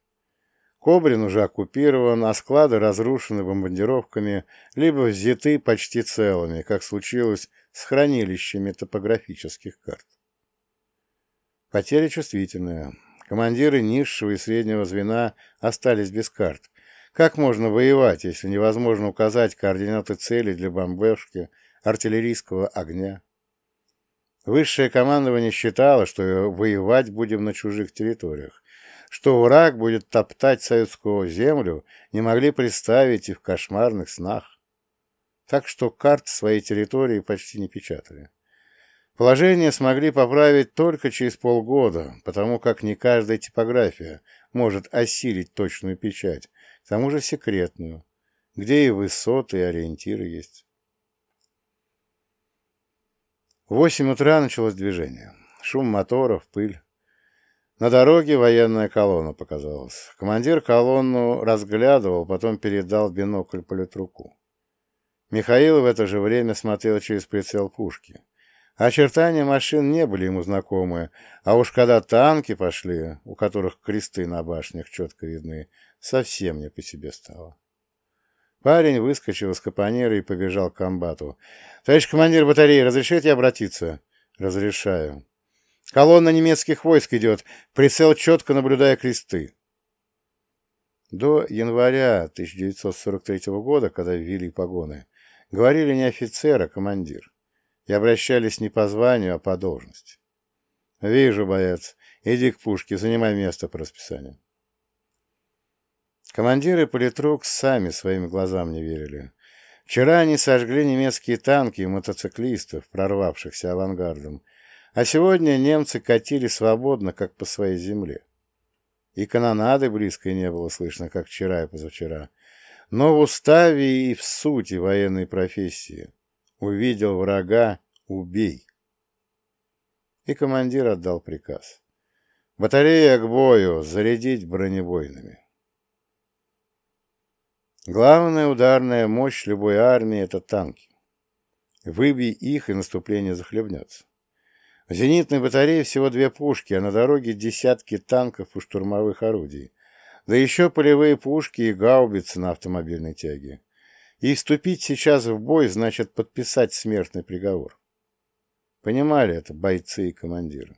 Кобрин уже оккупирован, а склады разрушены бомбардировками, либо взяты почти целыми, как случилось с хранилищами топографических карт. Потери чувствительные. Командиры низшего и среднего звена остались без карт. Как можно воевать, если невозможно указать координаты цели для бомбежки, артиллерийского огня? Высшее командование считало, что воевать будем на чужих территориях, что враг будет топтать советскую землю, не могли представить и в кошмарных снах. Так что карт своей территории почти не печатали. Положение смогли поправить только через полгода, потому как не каждая типография может осилить точную печать, к тому же секретную, где и высоты, и ориентиры есть. Восемь утра началось движение. Шум моторов, пыль. На дороге военная колонна показалась. Командир колонну разглядывал, потом передал бинокль политруку. Михаил в это же время смотрел через прицел пушки. Очертания машин не были ему знакомы, а уж когда танки пошли, у которых кресты на башнях четко видны, совсем не по себе стало. Парень выскочил из капонира и побежал к комбату. — Товарищ командир батареи, разрешите обратиться? — Разрешаю. — Колонна немецких войск идет, прицел четко наблюдая кресты. До января 1943 года, когда ввели погоны, говорили не офицер, а командир и обращались не по званию, а по должности. «Вижу, боец. Иди к пушке, занимай место по расписанию». Командиры политрук сами своим глазам не верили. Вчера они сожгли немецкие танки и мотоциклистов, прорвавшихся авангардом, а сегодня немцы катили свободно, как по своей земле. И канонады близко не было слышно, как вчера и позавчера. Но в уставе и в сути военной профессии Увидел врага — убей. И командир отдал приказ. Батарея к бою, зарядить бронебойными. Главная ударная мощь любой армии — это танки. Выбей их, и наступление захлебнется. В зенитной батарее всего две пушки, а на дороге десятки танков и штурмовых орудий. Да еще полевые пушки и гаубицы на автомобильной тяге. И вступить сейчас в бой значит подписать смертный приговор. Понимали это бойцы и командиры.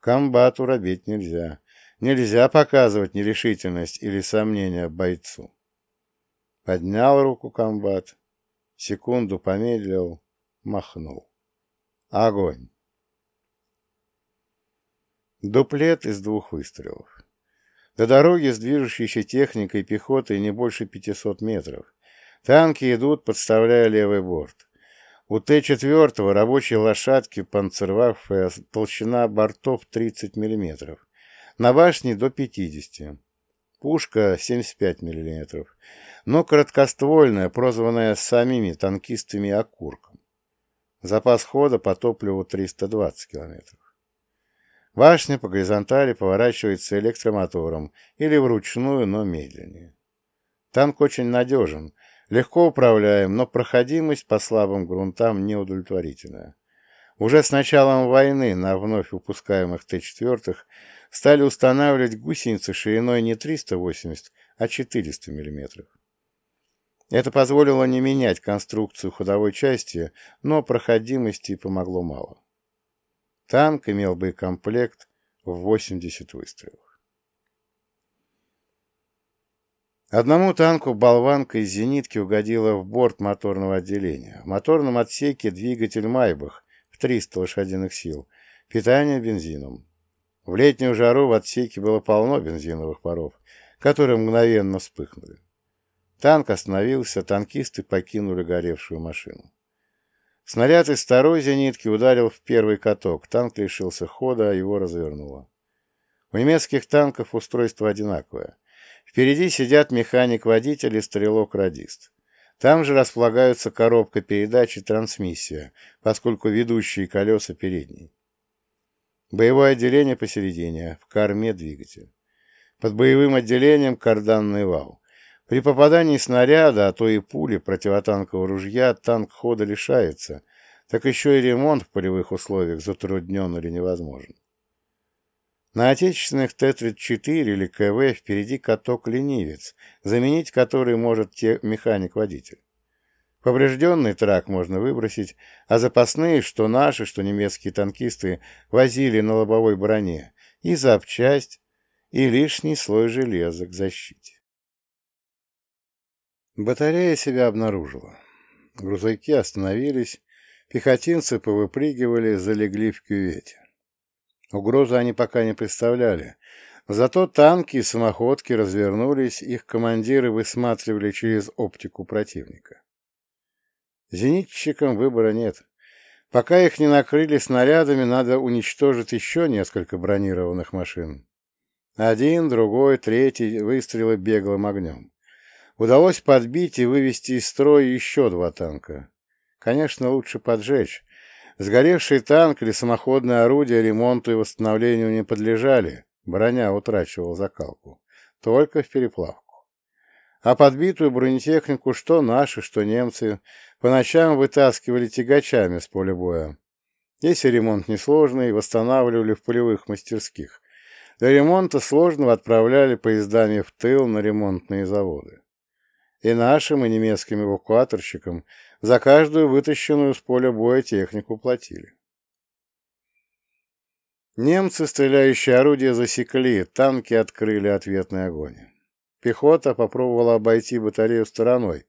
Комбату робить нельзя. Нельзя показывать нерешительность или сомнение бойцу. Поднял руку комбат. секунду помедлил, махнул. Огонь! Дуплет из двух выстрелов. До дороги с движущейся техникой и пехотой не больше 500 метров. Танки идут, подставляя левый борт. У Т-4 рабочие лошадки панцерваффе толщина бортов 30 мм. На башне до 50 Пушка 75 мм, но короткоствольная, прозванная самими танкистами окурком. Запас хода по топливу 320 км. Башня по горизонтали поворачивается электромотором или вручную, но медленнее. Танк очень надежен, легко управляем, но проходимость по слабым грунтам неудовлетворительная. Уже с началом войны на вновь выпускаемых Т-4 стали устанавливать гусеницы шириной не 380, а 400 мм. Это позволило не менять конструкцию ходовой части, но проходимости помогло мало. Танк имел боекомплект в 80 выстрелов. Одному танку болванка из зенитки угодила в борт моторного отделения. В моторном отсеке двигатель «Майбах» в 300 лошадиных сил, питание бензином. В летнюю жару в отсеке было полно бензиновых паров, которые мгновенно вспыхнули. Танк остановился, танкисты покинули горевшую машину. Снаряд из второй зенитки ударил в первый каток, танк лишился хода, а его развернуло. У немецких танков устройство одинаковое. Впереди сидят механик-водитель и стрелок-радист. Там же располагаются коробка передач и трансмиссия, поскольку ведущие колеса передние. Боевое отделение посередине, в корме двигатель. Под боевым отделением карданный вал. При попадании снаряда, а то и пули противотанкового ружья, танк хода лишается, так еще и ремонт в полевых условиях затруднен или невозможен. На отечественных Т-34 или КВ впереди каток-ленивец, заменить который может те механик-водитель. Поврежденный трак можно выбросить, а запасные, что наши, что немецкие танкисты, возили на лобовой броне, и запчасть, и лишний слой железа к защите. Батарея себя обнаружила. Грузовики остановились, пехотинцы повыпрыгивали, залегли в кювете. Угрозы они пока не представляли. Зато танки и самоходки развернулись, их командиры высматривали через оптику противника. Зенитчикам выбора нет. Пока их не накрыли снарядами, надо уничтожить еще несколько бронированных машин. Один, другой, третий выстрелы беглым огнем. Удалось подбить и вывести из строя еще два танка. Конечно, лучше поджечь. Сгоревший танк или самоходное орудие ремонту и восстановлению не подлежали, броня утрачивала закалку. Только в переплавку. А подбитую бронетехнику что наши, что немцы по ночам вытаскивали тягачами с поля боя. Если ремонт несложный, восстанавливали в полевых мастерских. Для ремонта сложного отправляли поездами в тыл на ремонтные заводы и нашим, и немецким эвакуаторщикам за каждую вытащенную с поля боя технику платили. Немцы, стреляющие орудия, засекли, танки открыли ответный огонь. Пехота попробовала обойти батарею стороной,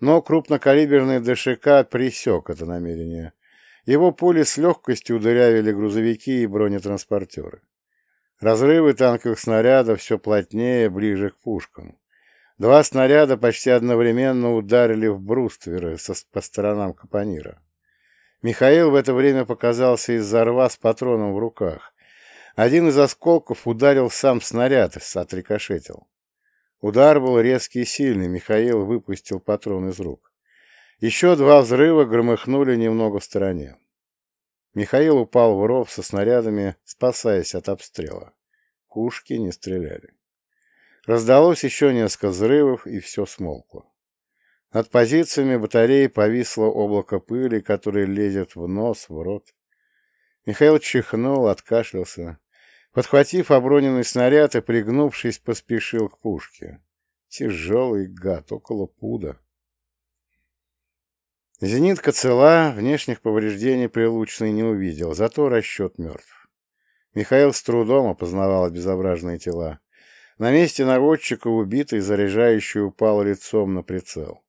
но крупнокалиберный ДШК пресек это намерение. Его пули с легкостью удырявили грузовики и бронетранспортеры. Разрывы танковых снарядов все плотнее, ближе к пушкам. Два снаряда почти одновременно ударили в брустверы со, по сторонам капонира. Михаил в это время показался из-за рва с патроном в руках. Один из осколков ударил сам снаряд, отрикошетил. Удар был резкий и сильный, Михаил выпустил патрон из рук. Еще два взрыва громыхнули немного в стороне. Михаил упал в ров со снарядами, спасаясь от обстрела. Пушки не стреляли. Раздалось еще несколько взрывов, и все смолкло. Над позициями батареи повисло облако пыли, которое лезет в нос, в рот. Михаил чихнул, откашлялся. Подхватив оброненный снаряд и пригнувшись, поспешил к пушке. Тяжелый гад, около пуда. Зенитка цела, внешних повреждений прилучный не увидел, зато расчет мертв. Михаил с трудом опознавал обезображенные тела. На месте наводчика убитый заряжающий упал лицом на прицел.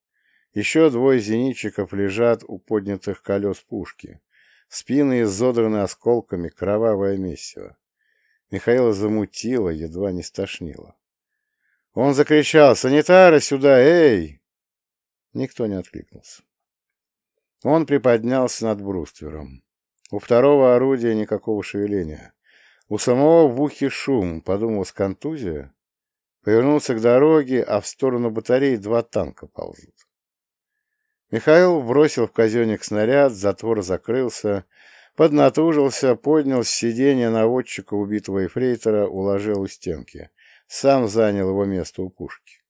Еще двое зенитчиков лежат у поднятых колес пушки. Спины изодраны осколками, кровавое месиво. Михаила замутило, едва не стошнило. Он закричал «Санитары сюда! Эй!» Никто не откликнулся. Он приподнялся над бруствером. У второго орудия никакого шевеления. У самого в ухе шум, подумал с контузия. Повернулся к дороге, а в сторону батареи два танка ползут. Михаил бросил в казенник снаряд, затвор закрылся, поднатужился, поднял с сиденья наводчика убитого эфрейтора, уложил у стенки. Сам занял его место у пушки.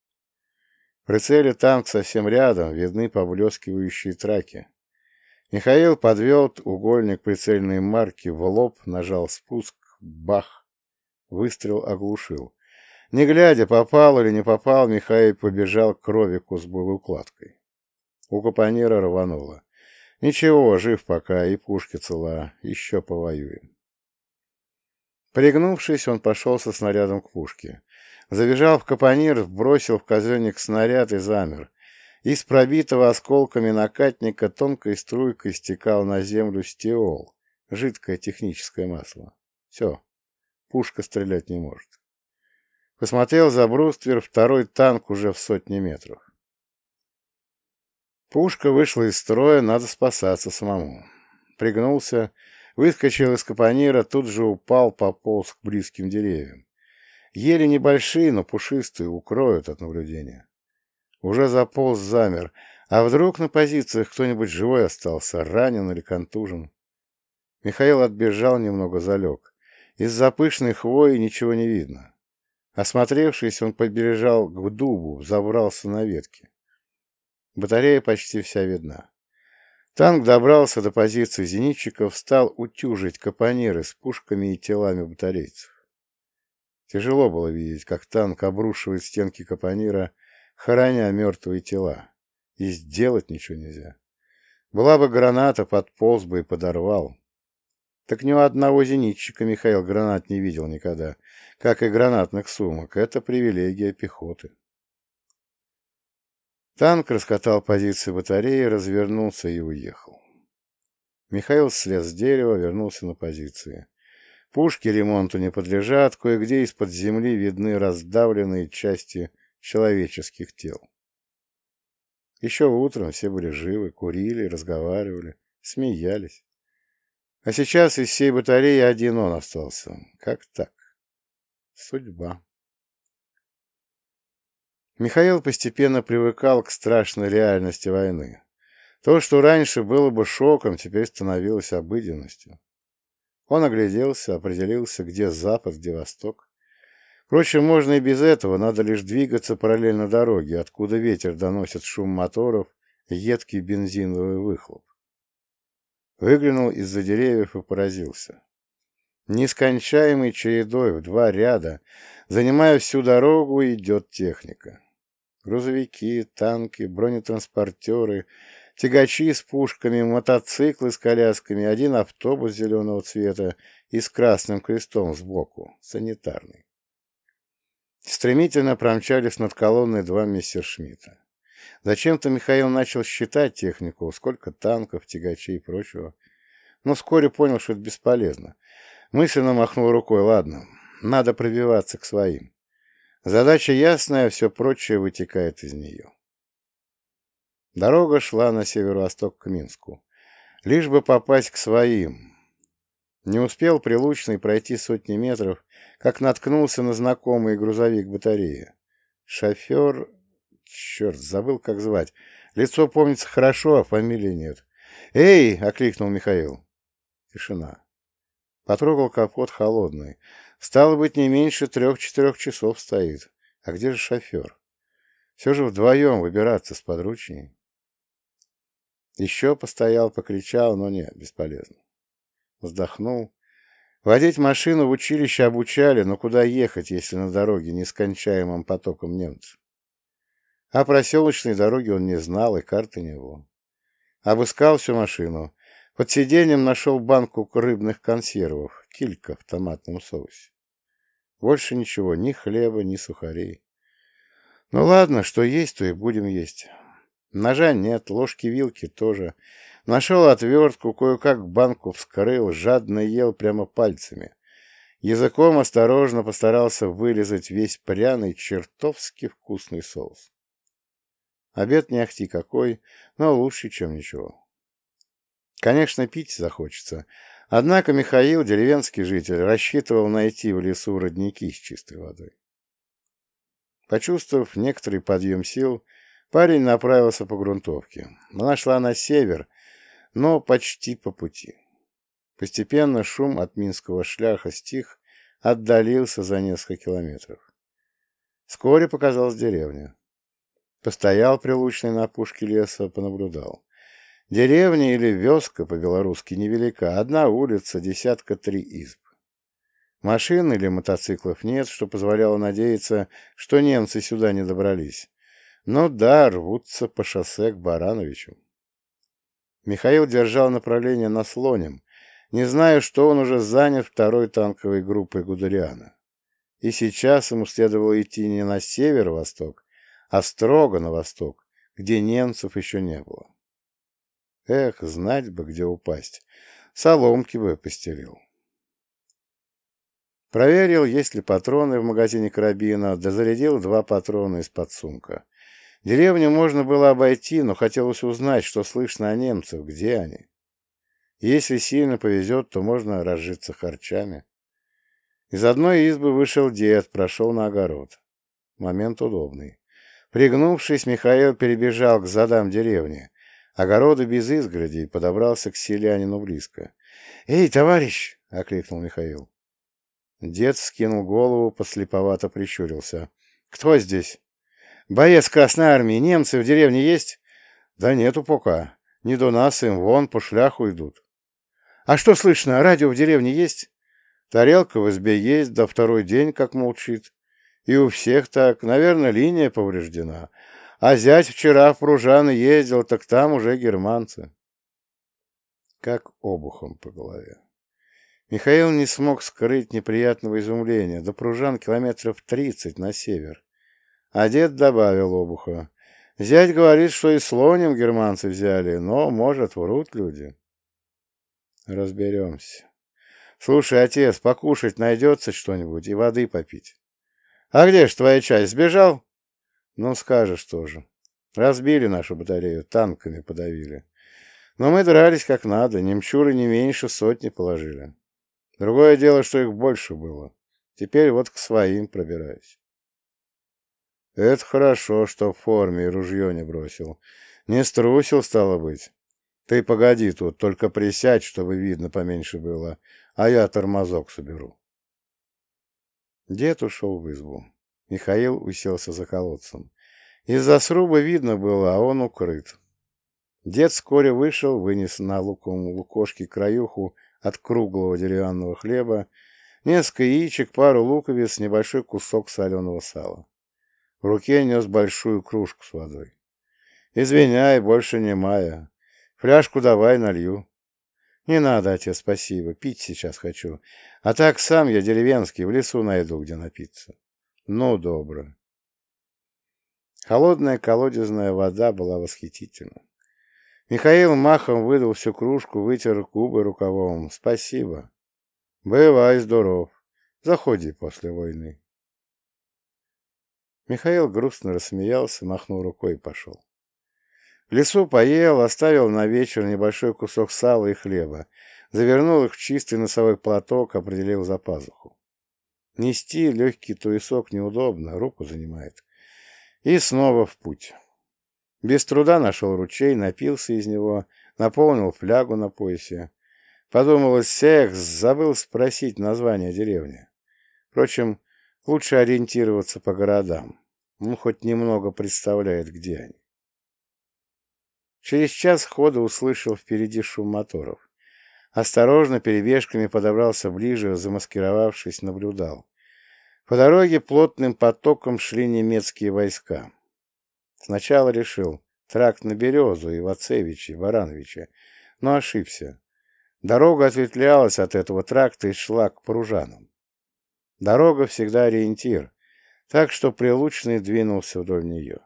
Прицеле танк совсем рядом, видны поблескивающие траки. Михаил подвел угольник прицельной марки в лоб, нажал спуск, бах, выстрел оглушил. Не глядя, попал или не попал, Михаил побежал к кровику с укладкой. У капонира рвануло. Ничего, жив пока, и пушки цела, еще повоюем. Пригнувшись, он пошел со снарядом к пушке. Забежал в капонир, бросил в казенник снаряд и замер. Из пробитого осколками накатника тонкой струйкой стекал на землю стеол, жидкое техническое масло. Все, пушка стрелять не может. Посмотрел за бруствер, второй танк уже в сотне метров. Пушка вышла из строя, надо спасаться самому. Пригнулся, выскочил из капонира, тут же упал, пополз к близким деревьям. Ели небольшие, но пушистые, укроют от наблюдения. Уже заполз замер. А вдруг на позициях кто-нибудь живой остался, ранен или контужен? Михаил отбежал, немного залег. Из-за пышной хвои ничего не видно. Осмотревшись, он побежал к дубу, забрался на ветки. Батарея почти вся видна. Танк добрался до позиции зенитчиков, стал утюжить капониры с пушками и телами батарейцев. Тяжело было видеть, как танк обрушивает стенки капонира, хороня мертвые тела. И сделать ничего нельзя. Была бы граната, подполз бы и подорвал. Так ни у одного зенитчика Михаил гранат не видел никогда, как и гранатных сумок. Это привилегия пехоты. Танк раскатал позиции батареи, развернулся и уехал. Михаил слез с дерева, вернулся на позиции. Пушки ремонту не подлежат, кое-где из-под земли видны раздавленные части человеческих тел. Еще утром все были живы, курили, разговаривали, смеялись. А сейчас из всей батареи один он остался. Как так? Судьба. Михаил постепенно привыкал к страшной реальности войны. То, что раньше было бы шоком, теперь становилось обыденностью. Он огляделся, определился, где запад, где восток. Впрочем, можно и без этого, надо лишь двигаться параллельно дороге, откуда ветер доносит шум моторов, едкий бензиновый выхлоп. Выглянул из-за деревьев и поразился. Нескончаемой чередой в два ряда, занимая всю дорогу, идет техника. Грузовики, танки, бронетранспортеры, тягачи с пушками, мотоциклы с колясками, один автобус зеленого цвета и с красным крестом сбоку, санитарный. Стремительно промчались над колонной два мессершмитта. Зачем-то Михаил начал считать технику, сколько танков, тягачей и прочего, но вскоре понял, что это бесполезно. Мысленно махнул рукой, ладно, надо пробиваться к своим. Задача ясная, все прочее вытекает из нее. Дорога шла на северо-восток к Минску. Лишь бы попасть к своим. Не успел Прилучный пройти сотни метров, как наткнулся на знакомый грузовик батареи. Шофер... Черт, забыл, как звать. Лицо помнится хорошо, а фамилии нет. «Эй!» — окликнул Михаил. Тишина. Потрогал капот холодный. Стало быть, не меньше трех-четырех часов стоит. А где же шофер? Все же вдвоем выбираться с подручней. Еще постоял, покричал, но нет, бесполезно. Вздохнул. Водить машину в училище обучали, но куда ехать, если на дороге нескончаемым потоком немцев? А проселочной дороги он не знал, и карты не было. Обыскал всю машину. Под сиденьем нашел банку рыбных консервов, килька в томатном соусе. Больше ничего, ни хлеба, ни сухарей. Ну ладно, что есть, то и будем есть. Ножа нет, ложки-вилки тоже. Нашел отвертку, кое-как банку вскрыл, жадно ел прямо пальцами. Языком осторожно постарался вылезать весь пряный, чертовски вкусный соус. Обед не ахти какой, но лучше, чем ничего. Конечно, пить захочется. Однако Михаил, деревенский житель, рассчитывал найти в лесу родники с чистой водой. Почувствовав некоторый подъем сил, парень направился по грунтовке. Она шла на север, но почти по пути. Постепенно шум от минского шляха стих, отдалился за несколько километров. Вскоре показалась деревня. Постоял прилучный на опушке леса, понаблюдал. Деревня или вёска по-белорусски невелика, одна улица, десятка три изб. Машин или мотоциклов нет, что позволяло надеяться, что немцы сюда не добрались. Но да, рвутся по шоссе к Барановичу. Михаил держал направление на Слонем, не зная, что он уже занят второй танковой группой Гудериана. И сейчас ему следовало идти не на северо-восток, а строго на восток, где немцев еще не было. Эх, знать бы, где упасть. Соломки бы постелил. Проверил, есть ли патроны в магазине карабина, да зарядил два патрона из-под сумка. Деревню можно было обойти, но хотелось узнать, что слышно о немцах, где они. Если сильно повезет, то можно разжиться харчами. Из одной избы вышел дед, прошел на огород. Момент удобный. Пригнувшись, Михаил перебежал к задам деревни. Огороды без изгородей, подобрался к селянину близко. «Эй, товарищ!» — окликнул Михаил. Дед скинул голову, послеповато прищурился. «Кто здесь?» «Боец Красной Армии. Немцы в деревне есть?» «Да нету пока. Не до нас им, вон по шляху идут». «А что слышно? Радио в деревне есть?» «Тарелка в избе есть, да второй день как молчит. И у всех так. Наверное, линия повреждена. А зять вчера в Пружаны ездил, так там уже германцы». Как обухом по голове. Михаил не смог скрыть неприятного изумления. До Пружан километров тридцать на север. А дед добавил обуха. Зять говорит, что и слонем германцы взяли, но, может, врут люди. Разберемся. Слушай, отец, покушать найдется что-нибудь и воды попить. А где ж твоя часть, сбежал? Ну, скажешь тоже. Разбили нашу батарею, танками подавили. Но мы дрались как надо, немчуры не меньше сотни положили. Другое дело, что их больше было. Теперь вот к своим пробираюсь. Это хорошо, что в форме и ружье не бросил. Не струсил, стало быть. Ты погоди тут, только присядь, чтобы видно поменьше было, а я тормозок соберу. Дед ушел в избу. Михаил уселся за колодцем. Из-за сруба видно было, а он укрыт. Дед вскоре вышел, вынес на луком лукошке краюху от круглого деревянного хлеба, несколько яичек, пару луковиц, небольшой кусок соленого сала. В руке нес большую кружку с водой. «Извиняй, больше не мая. Фляжку давай налью». «Не надо, отец, спасибо. Пить сейчас хочу. А так сам я деревенский, в лесу найду, где напиться». «Ну, добро». Холодная колодезная вода была восхитительна. Михаил махом выдал всю кружку, вытер губы рукавом. Спасибо. Бывай здоров. Заходи после войны. Михаил грустно рассмеялся, махнул рукой и пошел. Лесу поел, оставил на вечер небольшой кусок сала и хлеба, завернул их в чистый носовой платок, определил за пазуху. Нести легкий туесок неудобно, руку занимает. И снова в путь. Без труда нашел ручей, напился из него, наполнил флягу на поясе. Подумалось, эх, забыл спросить название деревни. Впрочем, лучше ориентироваться по городам. Он хоть немного представляет, где они. Через час хода услышал впереди шум моторов. Осторожно перебежками подобрался ближе, замаскировавшись, наблюдал. По дороге плотным потоком шли немецкие войска. Сначала решил тракт на Березу, Ивацевича, Барановича, но ошибся. Дорога ответвлялась от этого тракта и шла к Пружанам. Дорога всегда ориентир, так что Прилучный двинулся вдоль нее.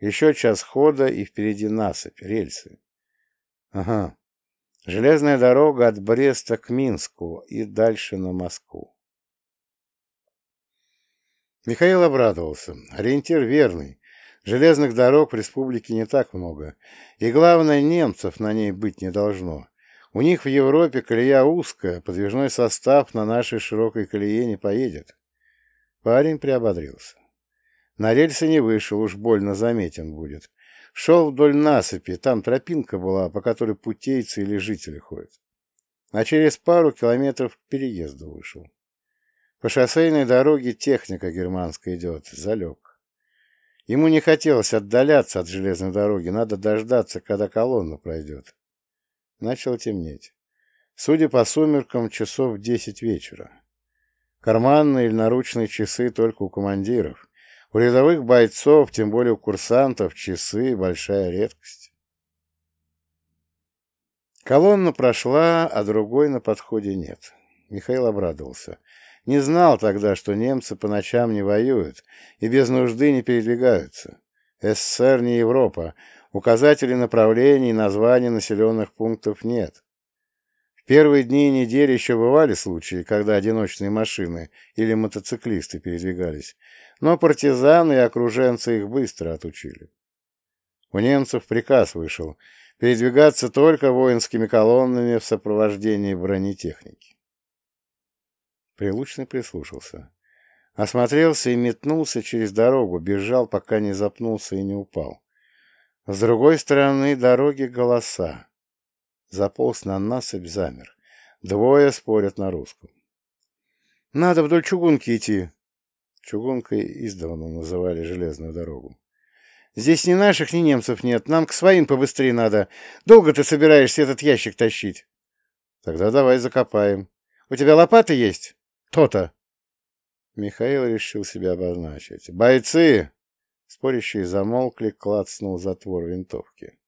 Еще час хода и впереди насыпь, рельсы. Ага. Железная дорога от Бреста к Минску и дальше на Москву. Михаил обрадовался. Ориентир верный. Железных дорог в республике не так много. И главное, немцев на ней быть не должно. У них в Европе колея узкая, подвижной состав на нашей широкой колее не поедет. Парень приободрился. На рельсы не вышел, уж больно заметен будет. Шел вдоль насыпи, там тропинка была, по которой путейцы или жители ходят. А через пару километров к переезду вышел. По шоссейной дороге техника германская идет, залег. Ему не хотелось отдаляться от железной дороги, надо дождаться, когда колонна пройдет. Начало темнеть. Судя по сумеркам, часов десять вечера. Карманные или наручные часы только у командиров. У рядовых бойцов, тем более у курсантов, часы — большая редкость. Колонна прошла, а другой на подходе нет. Михаил обрадовался. Не знал тогда, что немцы по ночам не воюют и без нужды не передвигаются. СССР не Европа, указателей направлений и названий населенных пунктов нет. Первые дни и недели еще бывали случаи, когда одиночные машины или мотоциклисты передвигались, но партизаны и окруженцы их быстро отучили. У немцев приказ вышел передвигаться только воинскими колоннами в сопровождении бронетехники. Прилучный прислушался. Осмотрелся и метнулся через дорогу, бежал, пока не запнулся и не упал. С другой стороны дороги голоса. Заполз на насыпь, замер. Двое спорят на русском. «Надо вдоль чугунки идти». Чугункой издавна называли железную дорогу. «Здесь ни наших, ни немцев нет. Нам к своим побыстрее надо. Долго ты собираешься этот ящик тащить?» «Тогда давай закопаем. У тебя лопаты есть?» То-то. Михаил решил себя обозначить. «Бойцы!» Спорящие замолкли, клацнул затвор винтовки.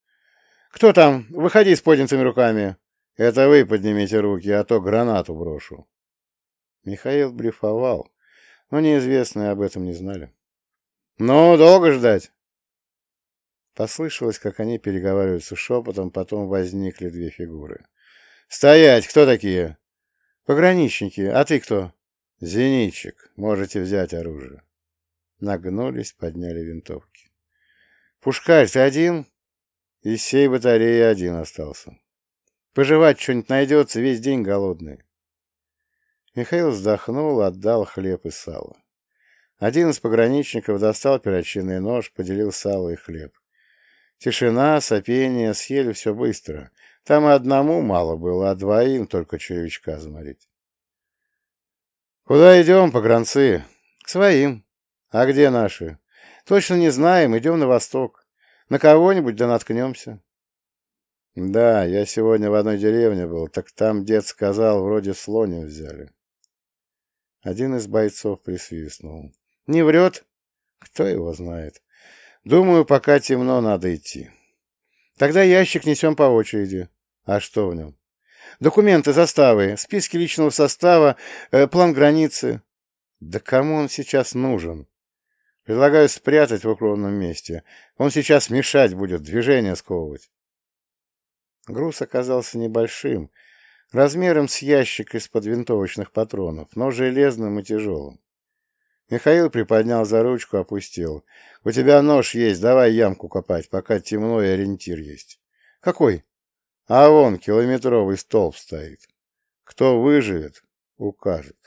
«Кто там? Выходи с поднятыми руками!» «Это вы поднимите руки, а то гранату брошу!» Михаил блефовал, но неизвестные об этом не знали. «Ну, долго ждать?» Послышалось, как они переговариваются шепотом, потом возникли две фигуры. «Стоять! Кто такие?» Пограничники, а ты кто? Зенитчик, можете взять оружие. Нагнулись, подняли винтовки. Пушкарь, ты один? Из всей батареи один остался. Пожевать что-нибудь найдется, весь день голодный. Михаил вздохнул, отдал хлеб и сало. Один из пограничников достал перочинный нож, поделил сало и хлеб. Тишина, сопение, съели все быстро. Там и одному мало было, а двоим только червячка заморить. «Куда идем, погранцы?» «К своим». «А где наши?» «Точно не знаем, идем на восток. На кого-нибудь да наткнемся». «Да, я сегодня в одной деревне был, так там дед сказал, вроде слоня взяли». Один из бойцов присвистнул. «Не врет? Кто его знает? Думаю, пока темно, надо идти». Тогда ящик несем по очереди. А что в нем? Документы, заставы, списки личного состава, э, план границы. Да кому он сейчас нужен? Предлагаю спрятать в укромном месте. Он сейчас мешать будет, движение сковывать. Груз оказался небольшим, размером с ящик из-под винтовочных патронов, но железным и тяжелым. Михаил приподнял за ручку, опустил. «У тебя нож есть, давай ямку копать, пока темно и ориентир есть». «Какой?» «А вон километровый столб стоит. Кто выживет, укажет».